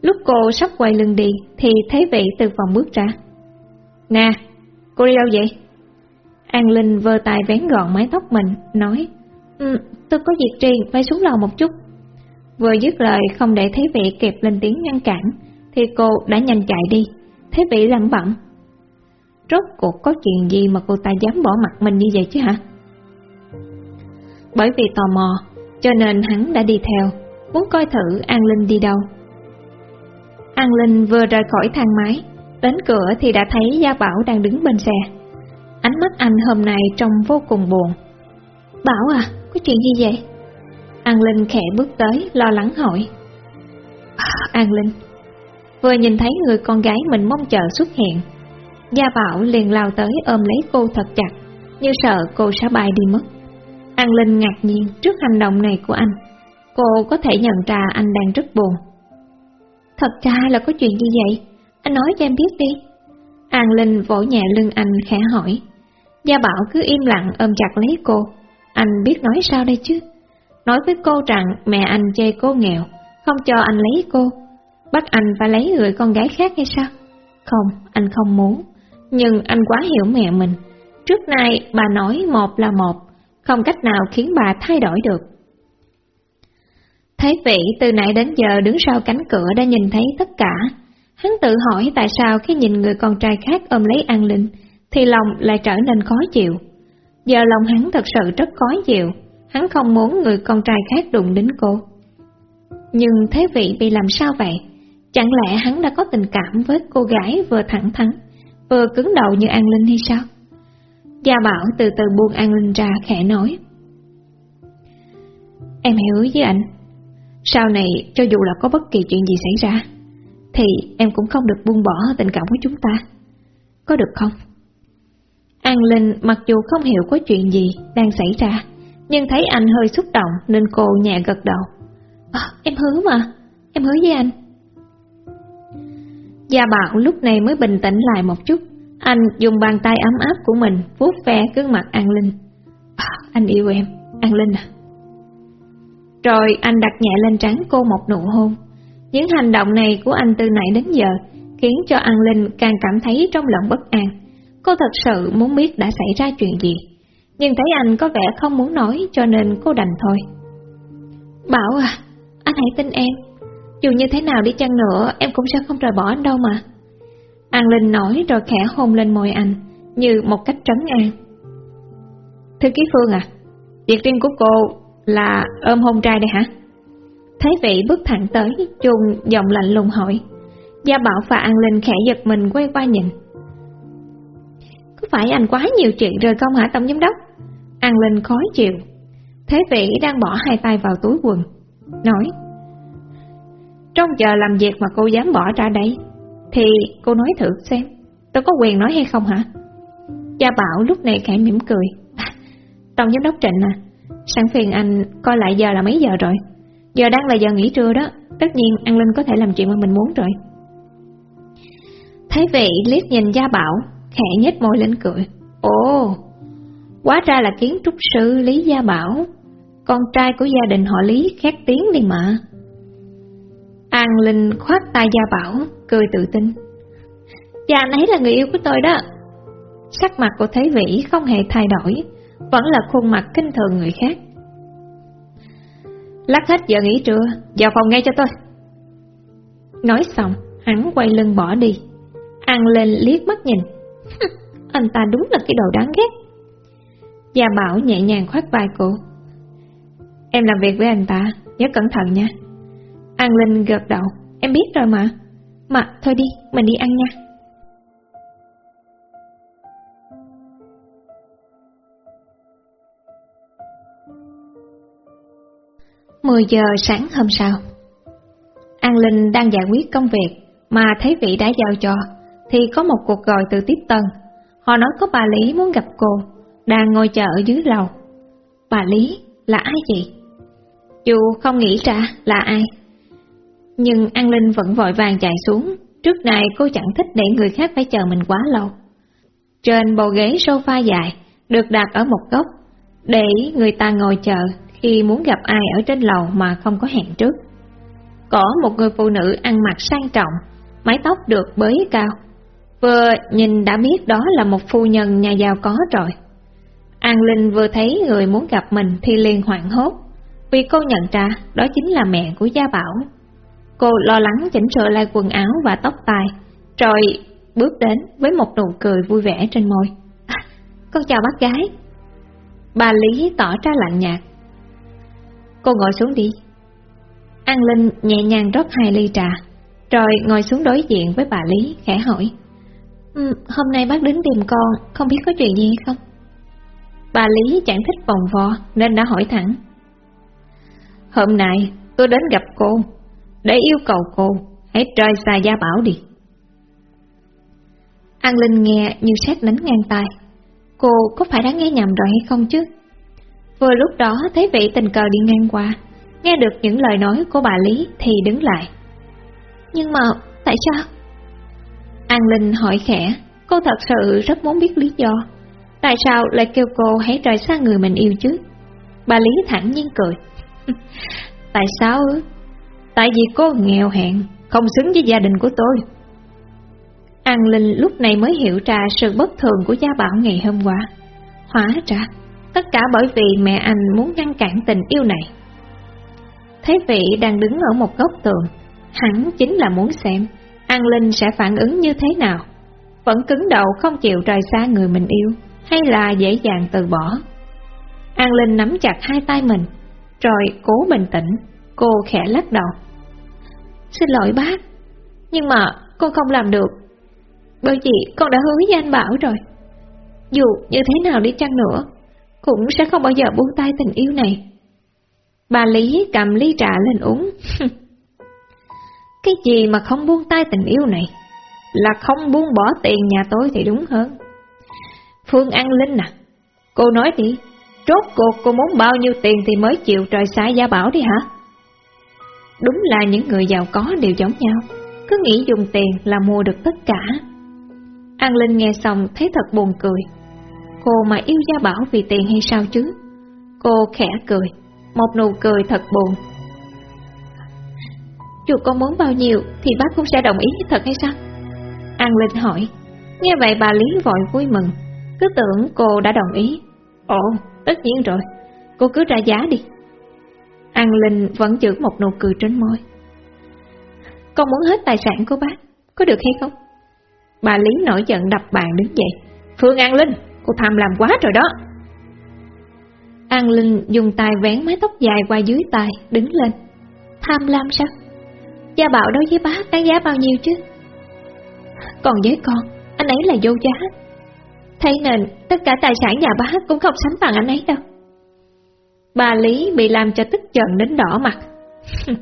Lúc cô sắp quay lưng đi, thì thấy vị từ phòng bước ra. Nè, Cô đi đâu vậy? An Linh vơ tay vén gọn mái tóc mình, nói um, Tôi có việc riêng, phải xuống lầu một chút. Vừa dứt lời không để Thế Vị kịp lên tiếng ngăn cản, thì cô đã nhanh chạy đi. Thế Vị lẩm bẩm Rốt cuộc có chuyện gì mà cô ta dám bỏ mặt mình như vậy chứ hả? Bởi vì tò mò, cho nên hắn đã đi theo, muốn coi thử An Linh đi đâu. An Linh vừa rời khỏi thang máy, Đến cửa thì đã thấy Gia Bảo đang đứng bên xe Ánh mắt anh hôm nay trông vô cùng buồn Bảo à, có chuyện gì vậy? An Linh khẽ bước tới, lo lắng hỏi à, An Linh Vừa nhìn thấy người con gái mình mong chờ xuất hiện Gia Bảo liền lao tới ôm lấy cô thật chặt Như sợ cô sẽ bay đi mất An Linh ngạc nhiên trước hành động này của anh Cô có thể nhận ra anh đang rất buồn Thật ra là có chuyện gì vậy? Anh nói cho em biết đi. An Linh vỗ nhẹ lưng anh khẽ hỏi. Gia Bảo cứ im lặng ôm chặt lấy cô. Anh biết nói sao đây chứ? Nói với cô rằng mẹ anh chê cô nghèo, không cho anh lấy cô. Bắt anh phải lấy người con gái khác hay sao? Không, anh không muốn. Nhưng anh quá hiểu mẹ mình. Trước nay bà nói một là một, không cách nào khiến bà thay đổi được. Thấy vị từ nãy đến giờ đứng sau cánh cửa đã nhìn thấy tất cả, Hắn tự hỏi tại sao khi nhìn người con trai khác ôm lấy An Linh, thì lòng lại trở nên khó chịu. Giờ lòng hắn thật sự rất khó chịu, hắn không muốn người con trai khác đụng đến cô. Nhưng thế vị bị làm sao vậy? Chẳng lẽ hắn đã có tình cảm với cô gái vừa thẳng thắn, vừa cứng đầu như An Linh hay sao? Gia Bảo từ từ buông An Linh ra khẽ nói. Em hứa với anh, sau này cho dù là có bất kỳ chuyện gì xảy ra, thì em cũng không được buông bỏ tình cảm của chúng ta. Có được không? An Linh mặc dù không hiểu có chuyện gì đang xảy ra, nhưng thấy anh hơi xúc động nên cô nhẹ gật đầu. À, em hứa mà, em hứa với anh. Gia Bảo lúc này mới bình tĩnh lại một chút, anh dùng bàn tay ấm áp của mình vuốt ve gương mặt An Linh. À, anh yêu em, An Linh à. Rồi anh đặt nhẹ lên trán cô một nụ hôn. Những hành động này của anh từ nãy đến giờ khiến cho An Linh càng cảm thấy trong lòng bất an. Cô thật sự muốn biết đã xảy ra chuyện gì, nhưng thấy anh có vẻ không muốn nói cho nên cô đành thôi. Bảo à, anh hãy tin em, dù như thế nào đi chăng nữa em cũng sẽ không rời bỏ anh đâu mà. An Linh nói rồi khẽ hôn lên môi anh, như một cách trấn an. Thư ký Phương à, việc riêng của cô là ôm hôn trai đây hả? Thấy vị bước thẳng tới, chuông giọng lạnh lùng hỏi. Gia Bảo và An Linh khẽ giật mình quay qua nhìn. Có phải anh quá nhiều chuyện rồi không hả Tổng Giám Đốc? An Linh khó chịu. Thế vị đang bỏ hai tay vào túi quần. Nói. Trong giờ làm việc mà cô dám bỏ ra đây, thì cô nói thử xem, tôi có quyền nói hay không hả? Gia Bảo lúc này khẽ mỉm cười. À, Tổng Giám Đốc Trịnh à, sẵn phiền anh coi lại giờ là mấy giờ rồi. Giờ đang là giờ nghỉ trưa đó, tất nhiên An Linh có thể làm chuyện mà mình muốn rồi. Thấy vị liếc nhìn Gia Bảo, khẽ nhếch môi lên cười. Ồ, quá ra là kiến trúc sư Lý Gia Bảo, con trai của gia đình họ Lý khét tiếng đi mà. An Linh khoát tay Gia Bảo, cười tự tin. chàng anh ấy là người yêu của tôi đó. Sắc mặt của Thế Vĩ không hề thay đổi, vẫn là khuôn mặt kinh thường người khác. Lát hết giờ nghỉ trưa, vào phòng ngay cho tôi. Nói xong, hắn quay lưng bỏ đi. Ăn lên liếc mắt nhìn. Anh ta đúng là cái đồ đáng ghét. Gia Bảo nhẹ nhàng khoát vai cô. Em làm việc với anh ta, nhớ cẩn thận nha. An Linh gật đầu, em biết rồi mà. Mà, thôi đi, mình đi ăn nha. Mười giờ sáng hôm sau An Linh đang giải quyết công việc mà thấy vị đã giao cho thì có một cuộc gọi từ tiếp tân. Họ nói có bà Lý muốn gặp cô, đang ngồi chờ ở dưới lầu. Bà Lý là ai vậy? Dù không nghĩ ra là ai, nhưng An Linh vẫn vội vàng chạy xuống. Trước này cô chẳng thích để người khác phải chờ mình quá lâu. Trên bầu ghế sofa dài, được đặt ở một góc, để người ta ngồi chờ khi muốn gặp ai ở trên lầu mà không có hẹn trước. Có một người phụ nữ ăn mặc sang trọng, mái tóc được bới cao, Vừa nhìn đã biết đó là một phu nhân nhà giàu có rồi. An Linh vừa thấy người muốn gặp mình thì liền hoảng hốt, vì cô nhận ra đó chính là mẹ của Gia Bảo. Cô lo lắng chỉnh sửa lại quần áo và tóc tai, rồi bước đến với một nụ cười vui vẻ trên môi. À, con chào bác gái. Bà Lý tỏ ra lạnh nhạt. Cô ngồi xuống đi. An Linh nhẹ nhàng rót hai ly trà, rồi ngồi xuống đối diện với bà Lý, khẽ hỏi. Um, hôm nay bác đến tìm con, không biết có chuyện gì hay không? Bà Lý chẳng thích vòng vo nên đã hỏi thẳng. Hôm nay tôi đến gặp cô, để yêu cầu cô hãy rời xa gia bảo đi. An Linh nghe như xét đánh ngang tai. Cô có phải đã nghe nhầm rồi hay không chứ? Vừa lúc đó thấy vị tình cờ đi ngang qua, nghe được những lời nói của bà Lý thì đứng lại. Nhưng mà tại sao? An Linh hỏi khẽ, cô thật sự rất muốn biết lý do. Tại sao lại kêu cô hãy rời xa người mình yêu chứ? Bà Lý thẳng nhiên cười. Tại sao ư? Tại vì cô nghèo hèn, không xứng với gia đình của tôi. An Linh lúc này mới hiểu ra sự bất thường của gia bảo ngày hôm qua. Hóa ra, tất cả bởi vì mẹ anh muốn ngăn cản tình yêu này. Thế vị đang đứng ở một góc tường, hẳn chính là muốn xem An Linh sẽ phản ứng như thế nào? Vẫn cứng đầu không chịu rời xa người mình yêu, hay là dễ dàng từ bỏ? An Linh nắm chặt hai tay mình, rồi cố bình tĩnh, cô khẽ lắc đầu. Xin lỗi bác, nhưng mà con không làm được, bởi vì con đã hứa với anh Bảo rồi. Dù như thế nào đi chăng nữa, cũng sẽ không bao giờ buông tay tình yêu này. Bà Lý cầm ly trà lên uống. Cái gì mà không buông tay tình yêu này? Là không buông bỏ tiền nhà tôi thì đúng hơn. Phương An Linh à, cô nói đi, Rốt cuộc cô muốn bao nhiêu tiền thì mới chịu trời xá gia bảo đi hả? Đúng là những người giàu có đều giống nhau, cứ nghĩ dùng tiền là mua được tất cả. An Linh nghe xong thấy thật buồn cười. Cô mà yêu Gia Bảo vì tiền hay sao chứ? Cô khẽ cười, một nụ cười thật buồn. Dù con muốn bao nhiêu thì bác cũng sẽ đồng ý thật hay sao? An Linh hỏi. Nghe vậy bà Lý vội vui mừng, cứ tưởng cô đã đồng ý. Ồ, tất nhiên rồi, cô cứ ra giá đi. An Linh vẫn giữ một nụ cười trên môi. Con muốn hết tài sản của bác, có được hay không? Bà Lý nổi giận đập bàn đứng dậy. Phương An Linh, cô tham làm quá rồi đó. An Linh dùng tay vén mái tóc dài qua dưới tay, đứng lên. Tham lam sao? Gia bảo đối với bác đáng giá bao nhiêu chứ? Còn với con, anh ấy là vô giá. Thế nên tất cả tài sản nhà bác cũng không sánh bằng anh ấy đâu. Bà Lý bị làm cho tức giận đến đỏ mặt.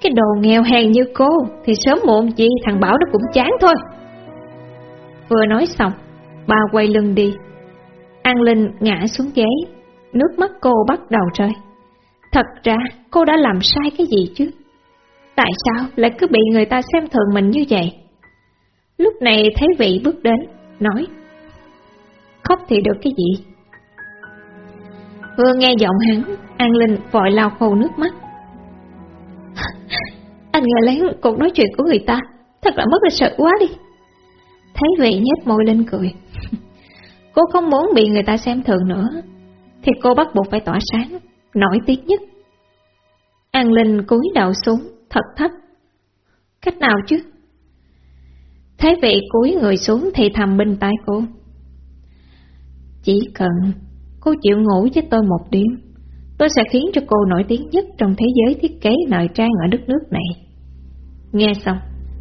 Cái đồ nghèo hèn như cô thì sớm muộn gì thằng Bảo nó cũng chán thôi. Vừa nói xong, bà quay lưng đi. An Linh ngã xuống ghế, nước mắt cô bắt đầu rơi. Thật ra cô đã làm sai cái gì chứ? Tại sao lại cứ bị người ta xem thường mình như vậy? Lúc này thấy vị bước đến, nói Khóc thì được cái gì? Vừa nghe giọng hắn, An Linh vội lau khô nước mắt. Anh nghe lén cuộc nói chuyện của người ta, thật là mất lịch sự quá đi. Thấy vậy nhếch môi lên cười. cô không muốn bị người ta xem thường nữa, thì cô bắt buộc phải tỏa sáng, nổi tiếng nhất. An Linh cúi đầu xuống, thật thấp. Cách nào chứ? Thấy vậy cúi người xuống thì thầm bên tai cô. Chỉ cần cô chịu ngủ với tôi một đêm, tôi sẽ khiến cho cô nổi tiếng nhất trong thế giới thiết kế nội trang ở đất nước này. Nghe xong,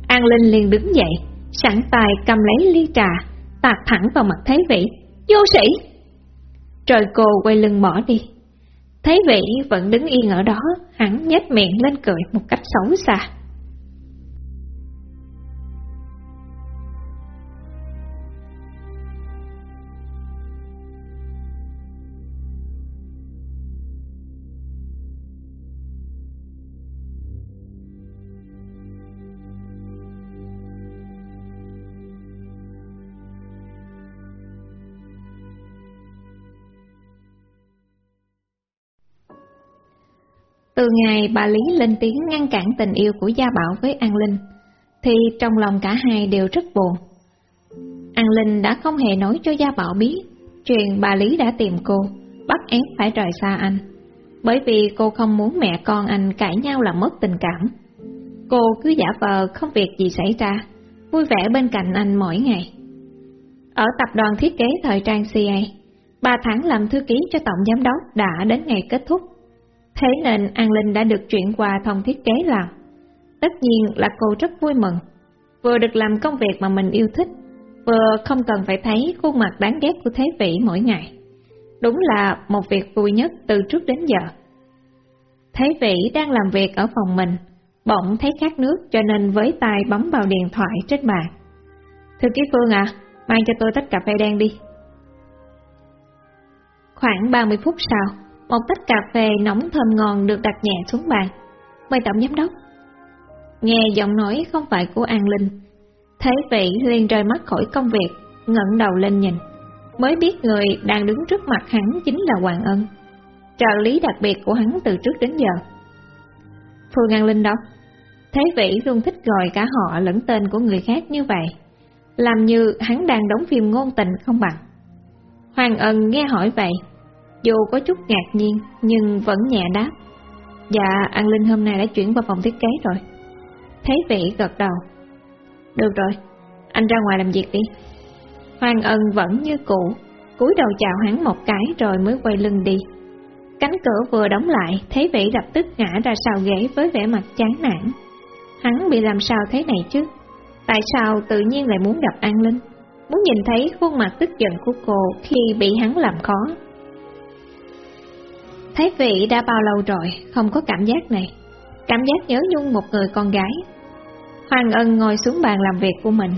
An Linh liền đứng dậy, sẵn tài cầm lấy ly trà, tạt thẳng vào mặt Thế Vĩ. Vô sĩ! Rồi cô quay lưng bỏ đi. Thế Vĩ vẫn đứng yên ở đó, hắn nhếch miệng lên cười một cách xấu xa. Từ ngày bà Lý lên tiếng ngăn cản tình yêu của Gia Bảo với An Linh, thì trong lòng cả hai đều rất buồn. An Linh đã không hề nói cho Gia Bảo biết chuyện bà Lý đã tìm cô, bắt ép phải rời xa anh, bởi vì cô không muốn mẹ con anh cãi nhau làm mất tình cảm. Cô cứ giả vờ không việc gì xảy ra, vui vẻ bên cạnh anh mỗi ngày. Ở tập đoàn thiết kế thời trang CA, 3 tháng làm thư ký cho tổng giám đốc đã đến ngày kết thúc. Thế nên An Linh đã được chuyển qua phòng thiết kế làm. Tất nhiên là cô rất vui mừng, vừa được làm công việc mà mình yêu thích, vừa không cần phải thấy khuôn mặt đáng ghét của Thế Vĩ mỗi ngày. Đúng là một việc vui nhất từ trước đến giờ. Thế Vĩ đang làm việc ở phòng mình, bỗng thấy khát nước cho nên với tay bấm vào điện thoại trên bàn. Thư ký Phương à, mang cho tôi tách cà phê đen đi. Khoảng 30 phút sau, một tách cà phê nóng thơm ngon được đặt nhẹ xuống bàn. Mời tổng giám đốc. Nghe giọng nói không phải của An Linh. Thế vị liền rời mắt khỏi công việc, ngẩng đầu lên nhìn. Mới biết người đang đứng trước mặt hắn chính là Hoàng Ân. Trợ lý đặc biệt của hắn từ trước đến giờ. Phương An Linh đâu? Thế vị luôn thích gọi cả họ lẫn tên của người khác như vậy. Làm như hắn đang đóng phim ngôn tình không bằng. Hoàng Ân nghe hỏi vậy, dù có chút ngạc nhiên nhưng vẫn nhẹ đáp. Dạ, An Linh hôm nay đã chuyển vào phòng thiết kế rồi. Thấy vị gật đầu. Được rồi, anh ra ngoài làm việc đi. Hoàng Ân vẫn như cũ, cúi đầu chào hắn một cái rồi mới quay lưng đi. Cánh cửa vừa đóng lại, thấy vị lập tức ngã ra sau ghế với vẻ mặt chán nản. Hắn bị làm sao thế này chứ? Tại sao tự nhiên lại muốn gặp An Linh? Muốn nhìn thấy khuôn mặt tức giận của cô khi bị hắn làm khó. Thấy vị đã bao lâu rồi, không có cảm giác này. Cảm giác nhớ nhung một người con gái. Hoàng Ân ngồi xuống bàn làm việc của mình.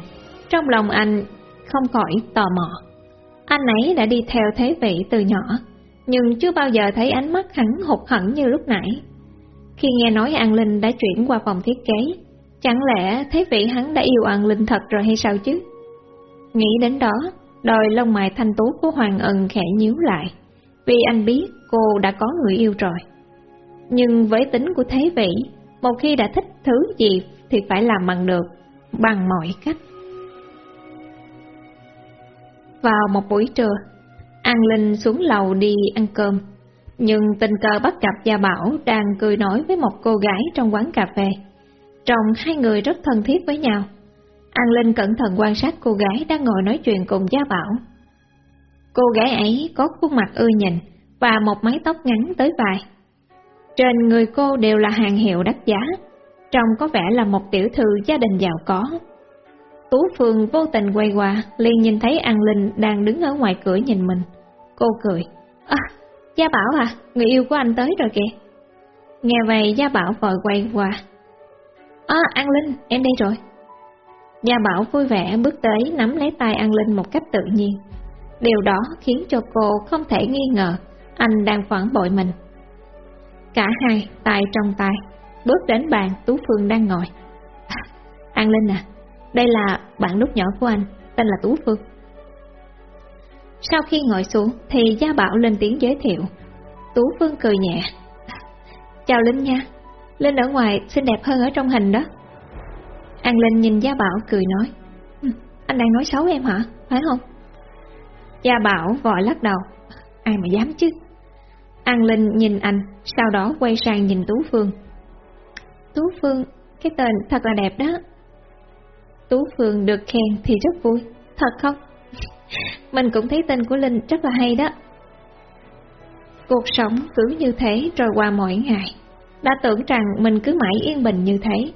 Trong lòng anh không khỏi tò mò. Anh ấy đã đi theo thế vị từ nhỏ, nhưng chưa bao giờ thấy ánh mắt hắn hụt hẫng như lúc nãy. Khi nghe nói An Linh đã chuyển qua phòng thiết kế, chẳng lẽ Thế vị hắn đã yêu An Linh thật rồi hay sao chứ? Nghĩ đến đó, đôi lông mày thanh tú của Hoàng Ân khẽ nhíu lại, vì anh biết cô đã có người yêu rồi. Nhưng với tính của Thế Vĩ, một khi đã thích thứ gì thì phải làm bằng được, bằng mọi cách. Vào một buổi trưa, An Linh xuống lầu đi ăn cơm, nhưng tình cờ bắt gặp Gia Bảo đang cười nói với một cô gái trong quán cà phê. Trong hai người rất thân thiết với nhau. An Linh cẩn thận quan sát cô gái đang ngồi nói chuyện cùng Gia Bảo. Cô gái ấy có khuôn mặt ưa nhìn và một mái tóc ngắn tới vai. Trên người cô đều là hàng hiệu đắt giá, trông có vẻ là một tiểu thư gia đình giàu có. Tú Phương vô tình quay qua, liền nhìn thấy An Linh đang đứng ở ngoài cửa nhìn mình. Cô cười. À, Gia Bảo à, người yêu của anh tới rồi kìa. Nghe vậy Gia Bảo vội quay qua. À, An Linh, em đây rồi. Gia Bảo vui vẻ bước tới nắm lấy tay An Linh một cách tự nhiên. Điều đó khiến cho cô không thể nghi ngờ anh đang phản bội mình. Cả hai, tay trong tay, bước đến bàn Tú Phương đang ngồi. À, An Linh à, đây là bạn lúc nhỏ của anh, tên là Tú Phương. Sau khi ngồi xuống thì Gia Bảo lên tiếng giới thiệu. Tú Phương cười nhẹ. À, chào Linh nha, Linh ở ngoài xinh đẹp hơn ở trong hình đó. An Linh nhìn Gia Bảo cười nói. Ừ, anh đang nói xấu em hả, phải không? Gia Bảo vội lắc đầu. Ai mà dám chứ? An Linh nhìn anh, sau đó quay sang nhìn Tú Phương. Tú Phương, cái tên thật là đẹp đó. Tú Phương được khen thì rất vui, thật không? Mình cũng thấy tên của Linh rất là hay đó. Cuộc sống cứ như thế rồi qua mỗi ngày. Đã tưởng rằng mình cứ mãi yên bình như thế,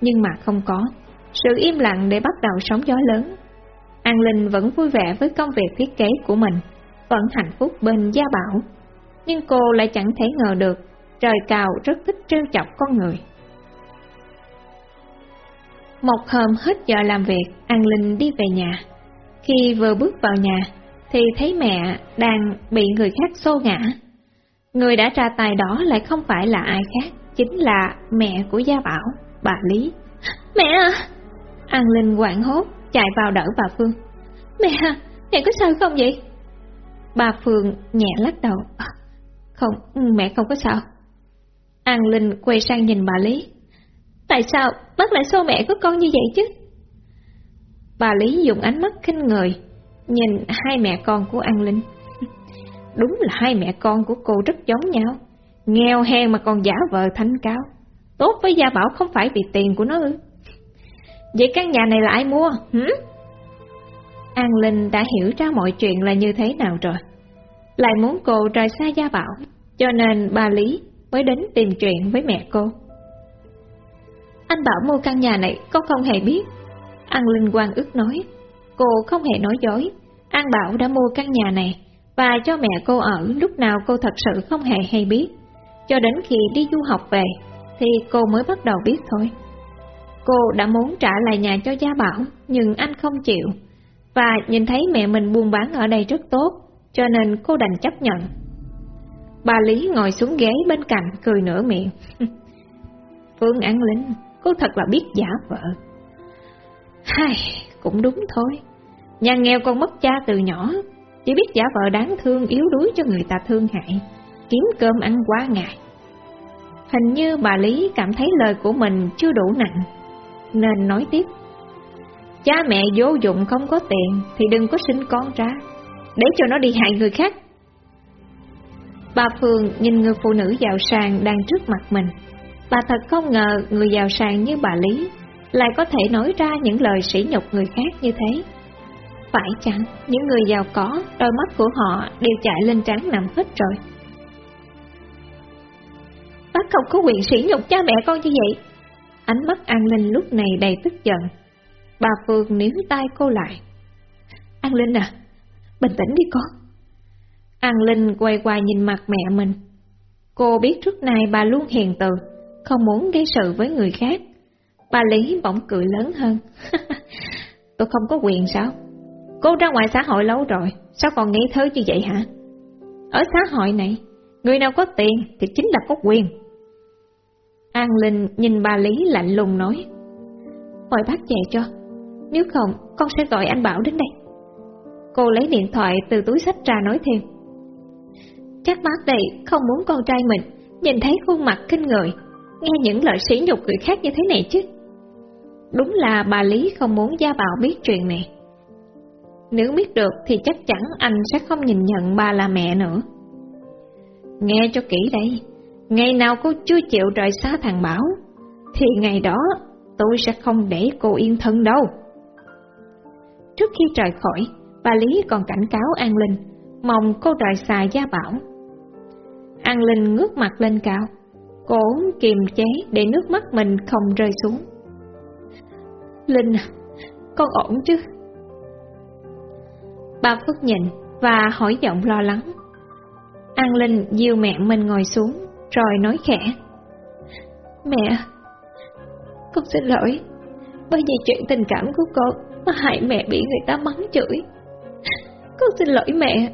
nhưng mà không có. Sự im lặng để bắt đầu sóng gió lớn. An Linh vẫn vui vẻ với công việc thiết kế của mình, vẫn hạnh phúc bên Gia Bảo. Nhưng cô lại chẳng thể ngờ được, trời cao rất thích trêu chọc con người. Một hôm hết giờ làm việc, An Linh đi về nhà. Khi vừa bước vào nhà, thì thấy mẹ đang bị người khác xô ngã. Người đã ra tay đó lại không phải là ai khác, chính là mẹ của Gia Bảo, bà Lý. Mẹ à! An Linh quảng hốt, chạy vào đỡ bà Phương. Mẹ à, mẹ có sao không vậy? Bà Phương nhẹ lắc đầu. Không, mẹ không có sao. An Linh quay sang nhìn bà Lý. Tại sao bác lại xô mẹ của con như vậy chứ? Bà Lý dùng ánh mắt khinh người, nhìn hai mẹ con của An Linh. Đúng là hai mẹ con của cô rất giống nhau, nghèo hèn mà còn giả vờ thanh cao. Tốt với Gia Bảo không phải vì tiền của nó ư. Vậy căn nhà này là ai mua? Hử? An Linh đã hiểu ra mọi chuyện là như thế nào rồi. Lại muốn cô rời xa Gia Bảo, cho nên bà Lý mới đến tìm chuyện với mẹ cô. Anh bảo mua căn nhà này, con không hề biết. An Linh Quang ước nói, cô không hề nói dối. An Bảo đã mua căn nhà này và cho mẹ cô ở lúc nào cô thật sự không hề hay biết. Cho đến khi đi du học về thì cô mới bắt đầu biết thôi. Cô đã muốn trả lại nhà cho Gia Bảo nhưng anh không chịu. Và nhìn thấy mẹ mình buôn bán ở đây rất tốt cho nên cô đành chấp nhận. Bà Lý ngồi xuống ghế bên cạnh cười nửa miệng. Phương An Linh, cô thật là biết giả vợ. Hai, cũng đúng thôi. Nhà nghèo con mất cha từ nhỏ, chỉ biết giả vợ đáng thương yếu đuối cho người ta thương hại, kiếm cơm ăn quá ngày. Hình như bà Lý cảm thấy lời của mình chưa đủ nặng, nên nói tiếp. Cha mẹ vô dụng không có tiền thì đừng có sinh con ra, để cho nó đi hại người khác. Bà Phương nhìn người phụ nữ giàu sang đang trước mặt mình. Bà thật không ngờ người giàu sang như bà Lý lại có thể nói ra những lời sỉ nhục người khác như thế. Phải chăng những người giàu có, đôi mắt của họ đều chạy lên trán nằm hết rồi. Bác không có quyền sỉ nhục cha mẹ con như vậy. Ánh mắt An Linh lúc này đầy tức giận. Bà Phương níu tay cô lại. An Linh à, bình tĩnh đi con. An Linh quay qua nhìn mặt mẹ mình. Cô biết trước nay bà luôn hiền từ, không muốn gây sự với người khác. Bà Lý bỗng cười lớn hơn. Tôi không có quyền sao? Cô ra ngoài xã hội lâu rồi, sao còn nghĩ thơ như vậy hả? Ở xã hội này, người nào có tiền thì chính là có quyền. An Linh nhìn bà Lý lạnh lùng nói, Mời bác về cho, nếu không con sẽ gọi anh Bảo đến đây. Cô lấy điện thoại từ túi sách ra nói thêm. Chắc bác đây không muốn con trai mình nhìn thấy khuôn mặt kinh người, nghe những lời sỉ nhục người khác như thế này chứ. Đúng là bà Lý không muốn Gia Bảo biết chuyện này. Nếu biết được thì chắc chắn anh sẽ không nhìn nhận bà là mẹ nữa. Nghe cho kỹ đây, ngày nào cô chưa chịu rời xa thằng Bảo, thì ngày đó tôi sẽ không để cô yên thân đâu. Trước khi rời khỏi, bà Lý còn cảnh cáo An Linh, mong cô rời xa Gia Bảo. An Linh ngước mặt lên cao, cố kiềm chế để nước mắt mình không rơi xuống. Linh à, con ổn chứ? Bà Phước nhìn và hỏi giọng lo lắng. An Linh dìu mẹ mình ngồi xuống, rồi nói khẽ. Mẹ, con xin lỗi, bởi vì chuyện tình cảm của con mà hại mẹ bị người ta mắng chửi. Con xin lỗi mẹ.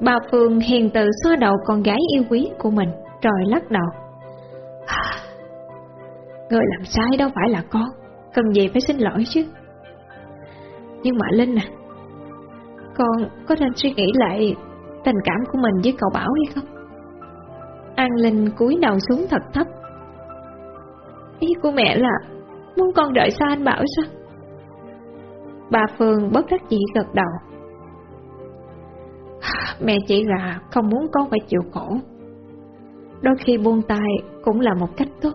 Bà Phương hiền từ xoa đầu con gái yêu quý của mình, rồi lắc đầu. À, người làm sai đâu phải là con, cần gì phải xin lỗi chứ. Nhưng mà Linh à, con có nên suy nghĩ lại tình cảm của mình với cậu Bảo hay không? An Linh cúi đầu xuống thật thấp. Ý của mẹ là muốn con đợi xa anh Bảo sao? Bà Phương bất đắc dĩ gật đầu. Mẹ chỉ là không muốn con phải chịu khổ. Đôi khi buông tay cũng là một cách tốt.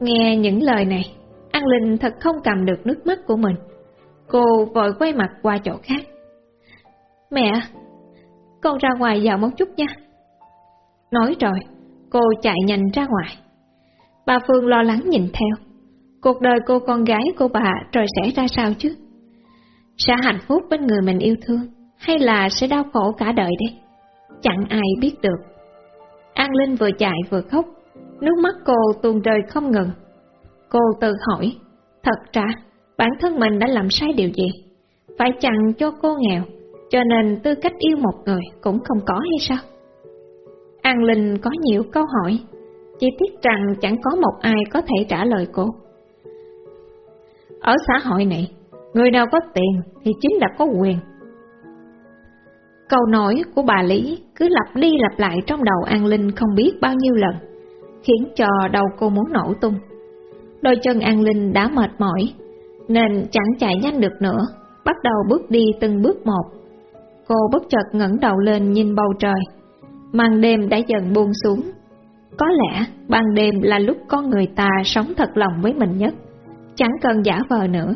Nghe những lời này, An Linh thật không cầm được nước mắt của mình. Cô vội quay mặt qua chỗ khác. Mẹ, con ra ngoài dạo một chút nha. Nói rồi, cô chạy nhanh ra ngoài. Bà Phương lo lắng nhìn theo. Cuộc đời cô con gái của bà rồi sẽ ra sao chứ? Sẽ hạnh phúc bên người mình yêu thương, hay là sẽ đau khổ cả đời đây? Chẳng ai biết được. An Linh vừa chạy vừa khóc, nước mắt cô tuôn rơi không ngừng. Cô tự hỏi, thật ra bản thân mình đã làm sai điều gì? Phải chăng cho cô nghèo, cho nên tư cách yêu một người cũng không có hay sao? An Linh có nhiều câu hỏi, chỉ tiếc rằng chẳng có một ai có thể trả lời cô. Ở xã hội này, người nào có tiền thì chính là có quyền. Câu nói của bà Lý cứ lặp đi lặp lại trong đầu An Linh không biết bao nhiêu lần, khiến cho đầu cô muốn nổ tung. Đôi chân An Linh đã mệt mỏi, nên chẳng chạy nhanh được nữa, bắt đầu bước đi từng bước một. Cô bất chợt ngẩng đầu lên nhìn bầu trời, màn đêm đã dần buông xuống. Có lẽ ban đêm là lúc con người ta sống thật lòng với mình nhất chẳng cần giả vờ nữa.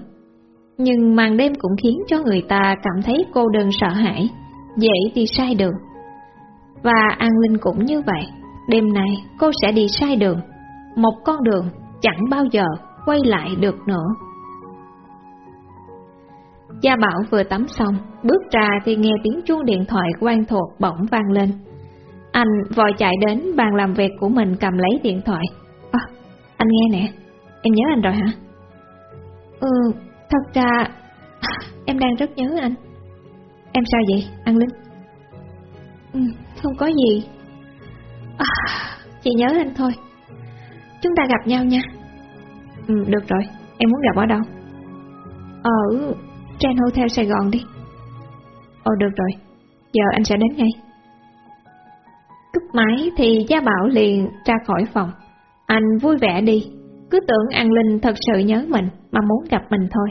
Nhưng màn đêm cũng khiến cho người ta cảm thấy cô đơn sợ hãi, dễ đi sai đường. Và An Linh cũng như vậy, đêm nay cô sẽ đi sai đường, một con đường chẳng bao giờ quay lại được nữa. Gia Bảo vừa tắm xong, bước ra thì nghe tiếng chuông điện thoại quen thuộc bỗng vang lên. Anh vội chạy đến bàn làm việc của mình cầm lấy điện thoại. À, anh nghe nè, em nhớ anh rồi hả? Ừ, thật ra em đang rất nhớ anh. Em sao vậy, An Linh? Ừ, không có gì. À, chị nhớ anh thôi. Chúng ta gặp nhau nha. Ừ, được rồi, em muốn gặp ở đâu? Ở Grand Hotel Sài Gòn đi. Ồ được rồi, giờ anh sẽ đến ngay. Cúp máy thì Gia Bảo liền ra khỏi phòng. Anh vui vẻ đi, cứ tưởng An Linh thật sự nhớ mình mà muốn gặp mình thôi.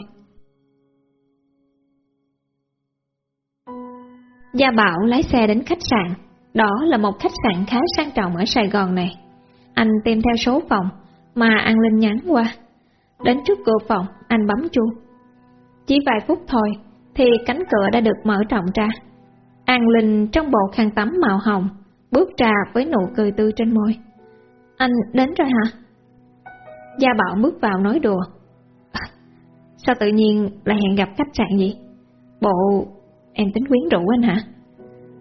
Gia Bảo lái xe đến khách sạn, đó là một khách sạn khá sang trọng ở Sài Gòn này. Anh tìm theo số phòng mà An Linh nhắn qua. Đến trước cửa phòng, anh bấm chuông. Chỉ vài phút thôi thì cánh cửa đã được mở rộng ra. An Linh trong bộ khăn tắm màu hồng, bước ra với nụ cười tươi trên môi. Anh đến rồi hả? Gia Bảo bước vào nói đùa. À, sao tự nhiên lại hẹn gặp khách sạn vậy? Bộ, em tính quyến rũ anh hả?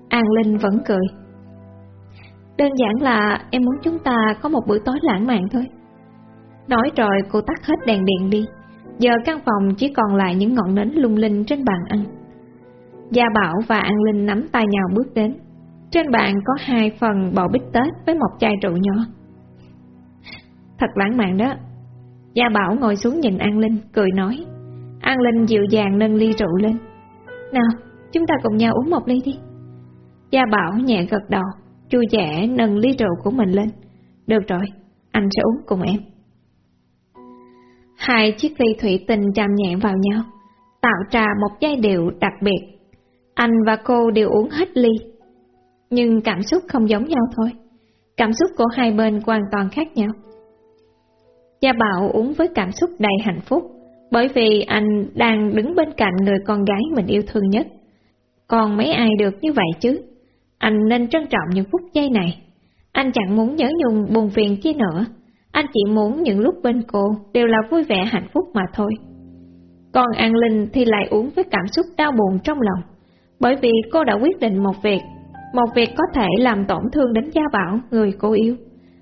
An Linh vẫn cười. Đơn giản là em muốn chúng ta có một bữa tối lãng mạn thôi. Nói rồi cô tắt hết đèn điện đi. Giờ căn phòng chỉ còn lại những ngọn nến lung linh trên bàn ăn. Gia Bảo và An Linh nắm tay nhau bước đến. Trên bàn có hai phần bò bít tết với một chai rượu nhỏ. Thật lãng mạn đó. Gia Bảo ngồi xuống nhìn An Linh, cười nói. An Linh dịu dàng nâng ly rượu lên. Nào, chúng ta cùng nhau uống một ly đi. Gia Bảo nhẹ gật đầu, chui dẻ nâng ly rượu của mình lên. Được rồi, anh sẽ uống cùng em. Hai chiếc ly thủy tinh chạm nhẹ vào nhau, tạo ra một giai điệu đặc biệt. Anh và cô đều uống hết ly, nhưng cảm xúc không giống nhau thôi. Cảm xúc của hai bên hoàn toàn khác nhau. Gia Bảo uống với cảm xúc đầy hạnh phúc, bởi vì anh đang đứng bên cạnh người con gái mình yêu thương nhất. Còn mấy ai được như vậy chứ? Anh nên trân trọng những phút giây này. Anh chẳng muốn nhớ nhung buồn phiền chi nữa. Anh chỉ muốn những lúc bên cô đều là vui vẻ hạnh phúc mà thôi. Còn An Linh thì lại uống với cảm xúc đau buồn trong lòng. Bởi vì cô đã quyết định một việc. Một việc có thể làm tổn thương đến Gia Bảo, người cô yêu.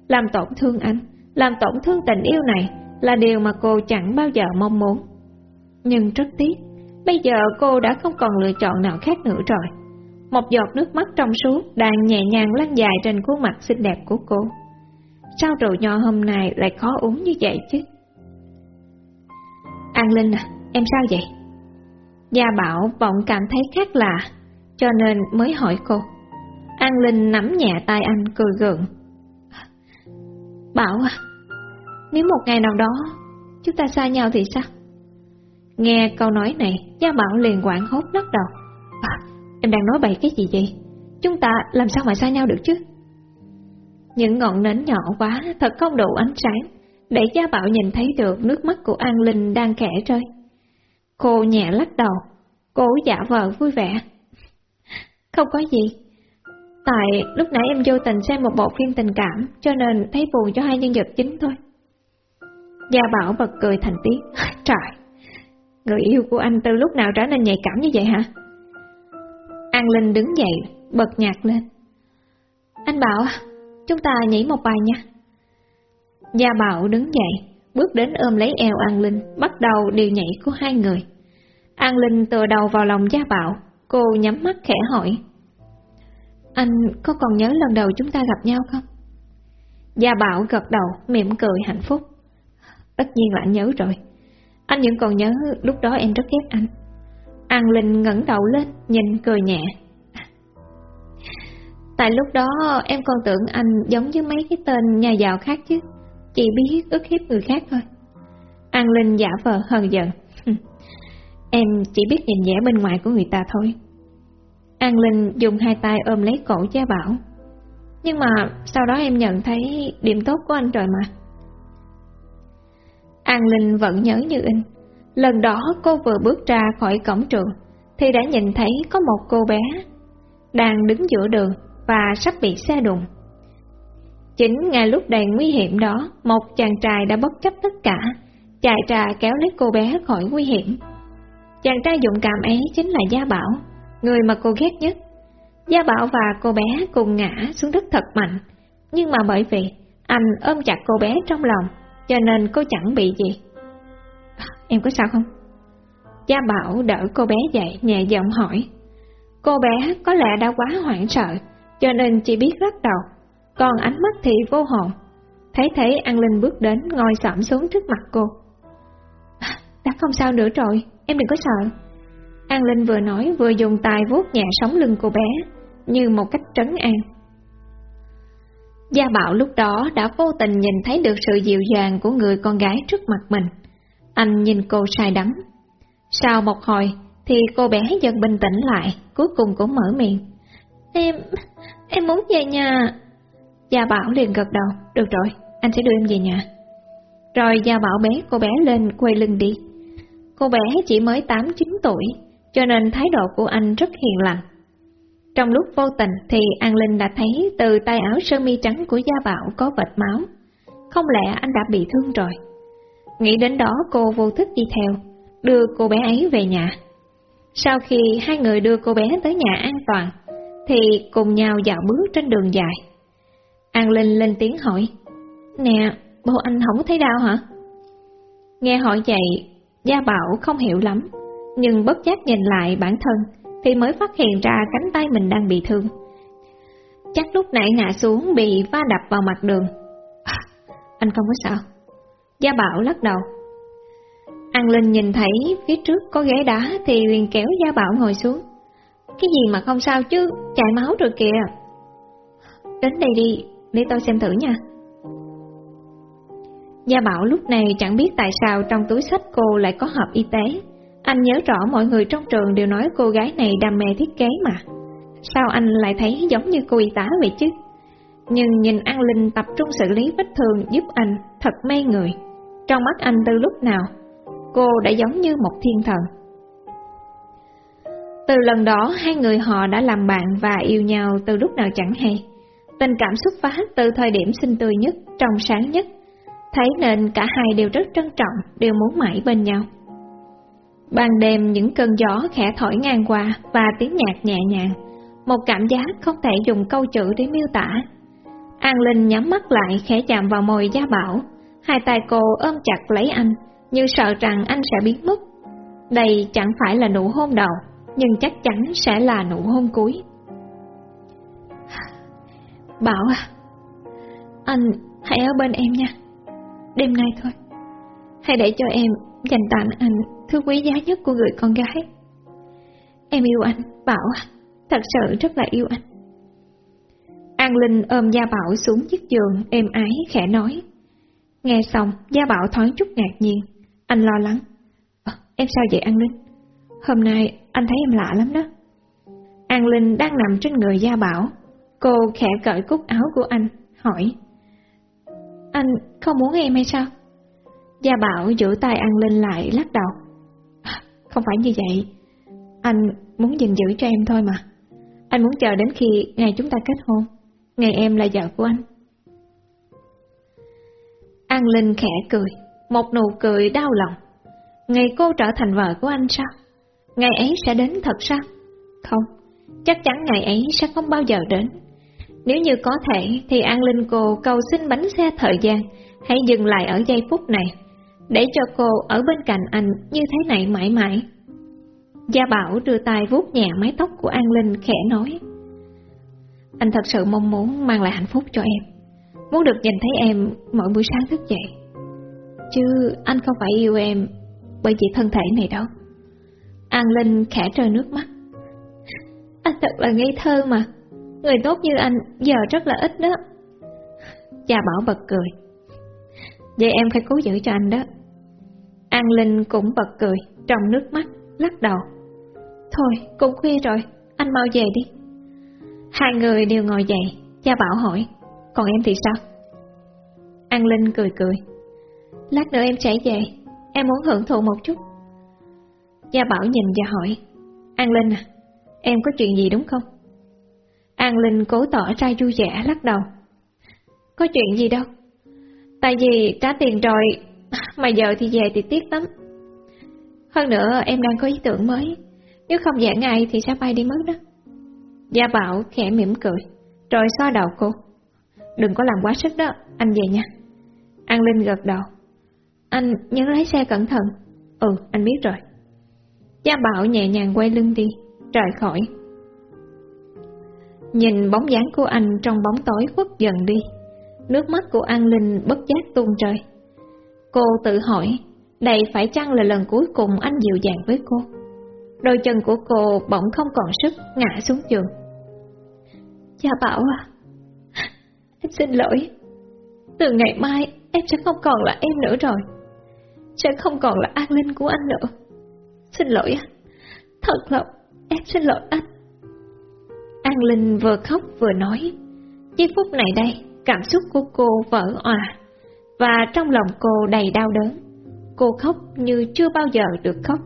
Làm tổn thương anh, làm tổn thương tình yêu này là điều mà cô chẳng bao giờ mong muốn. Nhưng rất tiếc, bây giờ cô đã không còn lựa chọn nào khác nữa rồi. Một giọt nước mắt trong suốt đang nhẹ nhàng lăn dài trên khuôn mặt xinh đẹp của cô. Sao rượu nho hôm nay lại khó uống như vậy chứ? An Linh à, em sao vậy? Gia Bảo bỗng cảm thấy khác lạ, cho nên mới hỏi cô. An Linh nắm nhẹ tay anh cười gượng. Bảo à, nếu một ngày nào đó chúng ta xa nhau thì sao? Nghe câu nói này, Gia Bảo liền quảng hốt lắc đầu. À, em đang nói bậy cái gì vậy? Chúng ta làm sao mà xa nhau được chứ? Những ngọn nến nhỏ quá, thật không đủ ánh sáng, để Gia Bảo nhìn thấy được nước mắt của An Linh đang kẻ rơi. Cô nhẹ lắc đầu, cố giả vờ vui vẻ. Không có gì. Tại lúc nãy em vô tình xem một bộ phim tình cảm, cho nên thấy buồn cho hai nhân vật chính thôi. Gia Bảo bật cười thành tiếng. Trời, người yêu của anh từ lúc nào trở nên nhạy cảm như vậy hả? An Linh đứng dậy, bật nhạc lên. Anh Bảo, chúng ta nhảy một bài nha. Gia Bảo đứng dậy, bước đến ôm lấy eo An Linh, bắt đầu điều nhảy của hai người. An Linh tựa đầu vào lòng Gia Bảo, cô nhắm mắt khẽ hỏi. Anh có còn nhớ lần đầu chúng ta gặp nhau không? Gia Bảo gật đầu, mỉm cười hạnh phúc. Tất nhiên là anh nhớ rồi. Anh vẫn còn nhớ lúc đó em rất ghét anh. An Linh ngẩng đầu lên, nhìn cười nhẹ. Tại lúc đó em còn tưởng anh giống như mấy cái tên nhà giàu khác chứ, chỉ biết ức hiếp người khác thôi. An Linh giả vờ hờn giận. em chỉ biết nhìn vẻ bên ngoài của người ta thôi. An Linh dùng hai tay ôm lấy cổ Gia Bảo. Nhưng mà sau đó em nhận thấy điểm tốt của anh rồi mà. An Linh vẫn nhớ như in. Lần đó cô vừa bước ra khỏi cổng trường, thì đã nhìn thấy có một cô bé đang đứng giữa đường và sắp bị xe đụng. Chính ngay lúc đầy nguy hiểm đó, một chàng trai đã bất chấp tất cả, chạy ra kéo lấy cô bé khỏi nguy hiểm. Chàng trai dũng cảm ấy chính là Gia Bảo, người mà cô ghét nhất. Gia Bảo và cô bé cùng ngã xuống đất thật mạnh, nhưng mà bởi vì anh ôm chặt cô bé trong lòng, cho nên cô chẳng bị gì. Em có sao không? Gia Bảo đỡ cô bé dậy nhẹ giọng hỏi. Cô bé có lẽ đã quá hoảng sợ, cho nên chỉ biết lắc đầu, còn ánh mắt thì vô hồn. Thấy thế An Linh bước đến ngồi xổm xuống trước mặt cô. À, đã không sao nữa rồi, em đừng có sợ. An Linh vừa nói vừa dùng tay vuốt nhẹ sống lưng cô bé, như một cách trấn an. Gia Bảo lúc đó đã vô tình nhìn thấy được sự dịu dàng của người con gái trước mặt mình. Anh nhìn cô sai đắm. Sau một hồi thì cô bé dần bình tĩnh lại, cuối cùng cũng mở miệng. Em, em muốn về nhà. Gia Bảo liền gật đầu, được rồi, anh sẽ đưa em về nhà. Rồi Gia Bảo bé cô bé lên quay lưng đi. Cô bé chỉ mới 8-9 tuổi, cho nên thái độ của anh rất hiền lành. Trong lúc vô tình thì An Linh đã thấy từ tay áo sơ mi trắng của Gia Bảo có vệt máu. Không lẽ anh đã bị thương rồi? Nghĩ đến đó cô vô thức đi theo, đưa cô bé ấy về nhà. Sau khi hai người đưa cô bé tới nhà an toàn, thì cùng nhau dạo bước trên đường dài. An Linh lên tiếng hỏi, Nè, bố anh không thấy đau hả? Nghe hỏi vậy, Gia Bảo không hiểu lắm, nhưng bất giác nhìn lại bản thân, thì mới phát hiện ra cánh tay mình đang bị thương. Chắc lúc nãy ngã xuống bị va đập vào mặt đường. À, anh không có sao. Gia Bảo lắc đầu. An Linh nhìn thấy phía trước có ghế đá thì liền kéo Gia Bảo ngồi xuống. Cái gì mà không sao chứ, chảy máu rồi kìa. Đến đây đi, để tôi xem thử nha. Gia Bảo lúc này chẳng biết tại sao trong túi sách cô lại có hộp y tế. Anh nhớ rõ mọi người trong trường đều nói cô gái này đam mê thiết kế mà. Sao anh lại thấy giống như cô y tá vậy chứ? Nhưng nhìn An Linh tập trung xử lý vết thương giúp anh thật mê người. Trong mắt anh từ lúc nào, cô đã giống như một thiên thần. Từ lần đó, hai người họ đã làm bạn và yêu nhau từ lúc nào chẳng hay. Tình cảm xuất phát từ thời điểm xinh tươi nhất, trong sáng nhất. Thấy nên cả hai đều rất trân trọng, đều muốn mãi bên nhau. Ban đêm những cơn gió khẽ thổi ngang qua và tiếng nhạc nhẹ nhàng, một cảm giác không thể dùng câu chữ để miêu tả. An Linh nhắm mắt lại khẽ chạm vào môi Gia Bảo, hai tay cô ôm chặt lấy anh, như sợ rằng anh sẽ biến mất. Đây chẳng phải là nụ hôn đầu, nhưng chắc chắn sẽ là nụ hôn cuối. Bảo à, anh hãy ở bên em nha, đêm nay thôi. Hãy để cho em dành tặng anh thứ quý giá nhất của người con gái. Em yêu anh, Bảo à, thật sự rất là yêu anh. An Linh ôm Gia Bảo xuống chiếc giường, êm ái, khẽ nói. Nghe xong, Gia Bảo thoáng chút ngạc nhiên, anh lo lắng. À, em sao vậy An Linh? Hôm nay anh thấy em lạ lắm đó. An Linh đang nằm trên người Gia Bảo, cô khẽ cởi cúc áo của anh, hỏi. Anh không muốn em hay sao? Gia Bảo giữ tay An Linh lại lắc đầu. Không phải như vậy, anh muốn gìn giữ cho em thôi mà. Anh muốn chờ đến khi ngày chúng ta kết hôn, ngày em là vợ của anh. An Linh khẽ cười, một nụ cười đau lòng. Ngày cô trở thành vợ của anh sao? Ngày ấy sẽ đến thật sao? Không, chắc chắn ngày ấy sẽ không bao giờ đến. Nếu như có thể thì An Linh cô cầu xin bánh xe thời gian, hãy dừng lại ở giây phút này, để cho cô ở bên cạnh anh như thế này mãi mãi. Gia Bảo đưa tay vuốt nhẹ mái tóc của An Linh khẽ nói. Anh thật sự mong muốn mang lại hạnh phúc cho em, muốn được nhìn thấy em mỗi buổi sáng thức dậy. Chứ anh không phải yêu em bởi vì thân thể này đâu. An Linh khẽ rơi nước mắt. Anh thật là ngây thơ mà, người tốt như anh giờ rất là ít đó. Gia Bảo bật cười. Vậy em phải cố giữ cho anh đó. An Linh cũng bật cười, trong nước mắt, lắc đầu. Thôi, cũng khuya rồi, anh mau về đi. Hai người đều ngồi dậy, Gia Bảo hỏi, còn em thì sao? An Linh cười cười. Lát nữa em sẽ về, em muốn hưởng thụ một chút. Gia Bảo nhìn và hỏi, An Linh à, em có chuyện gì đúng không? An Linh cố tỏ ra vui vẻ lắc đầu. Có chuyện gì đâu. Tại vì trả tiền rồi, mà giờ thì về thì tiếc lắm. Hơn nữa em đang có ý tưởng mới, nếu không dạng ngay thì sẽ bay đi mất đó. Gia Bảo khẽ mỉm cười, rồi xoa đầu cô. Đừng có làm quá sức đó, anh về nha. An Linh gật đầu. Anh nhớ lái xe cẩn thận. Ừ, anh biết rồi. Gia Bảo nhẹ nhàng quay lưng đi, rời khỏi. Nhìn bóng dáng của anh trong bóng tối khuất dần đi, nước mắt của An Linh bất giác tuôn rơi. Cô tự hỏi, đây phải chăng là lần cuối cùng anh dịu dàng với cô? Đôi chân của cô bỗng không còn sức ngã xuống giường. Cha Bảo à, em xin lỗi. Từ ngày mai em sẽ không còn là em nữa rồi. Sẽ không còn là An Linh của anh nữa. Xin lỗi anh, thật lòng em xin lỗi anh. An Linh vừa khóc vừa nói. Giây phút này đây, cảm xúc của cô vỡ òa, và trong lòng cô đầy đau đớn. Cô khóc như chưa bao giờ được khóc.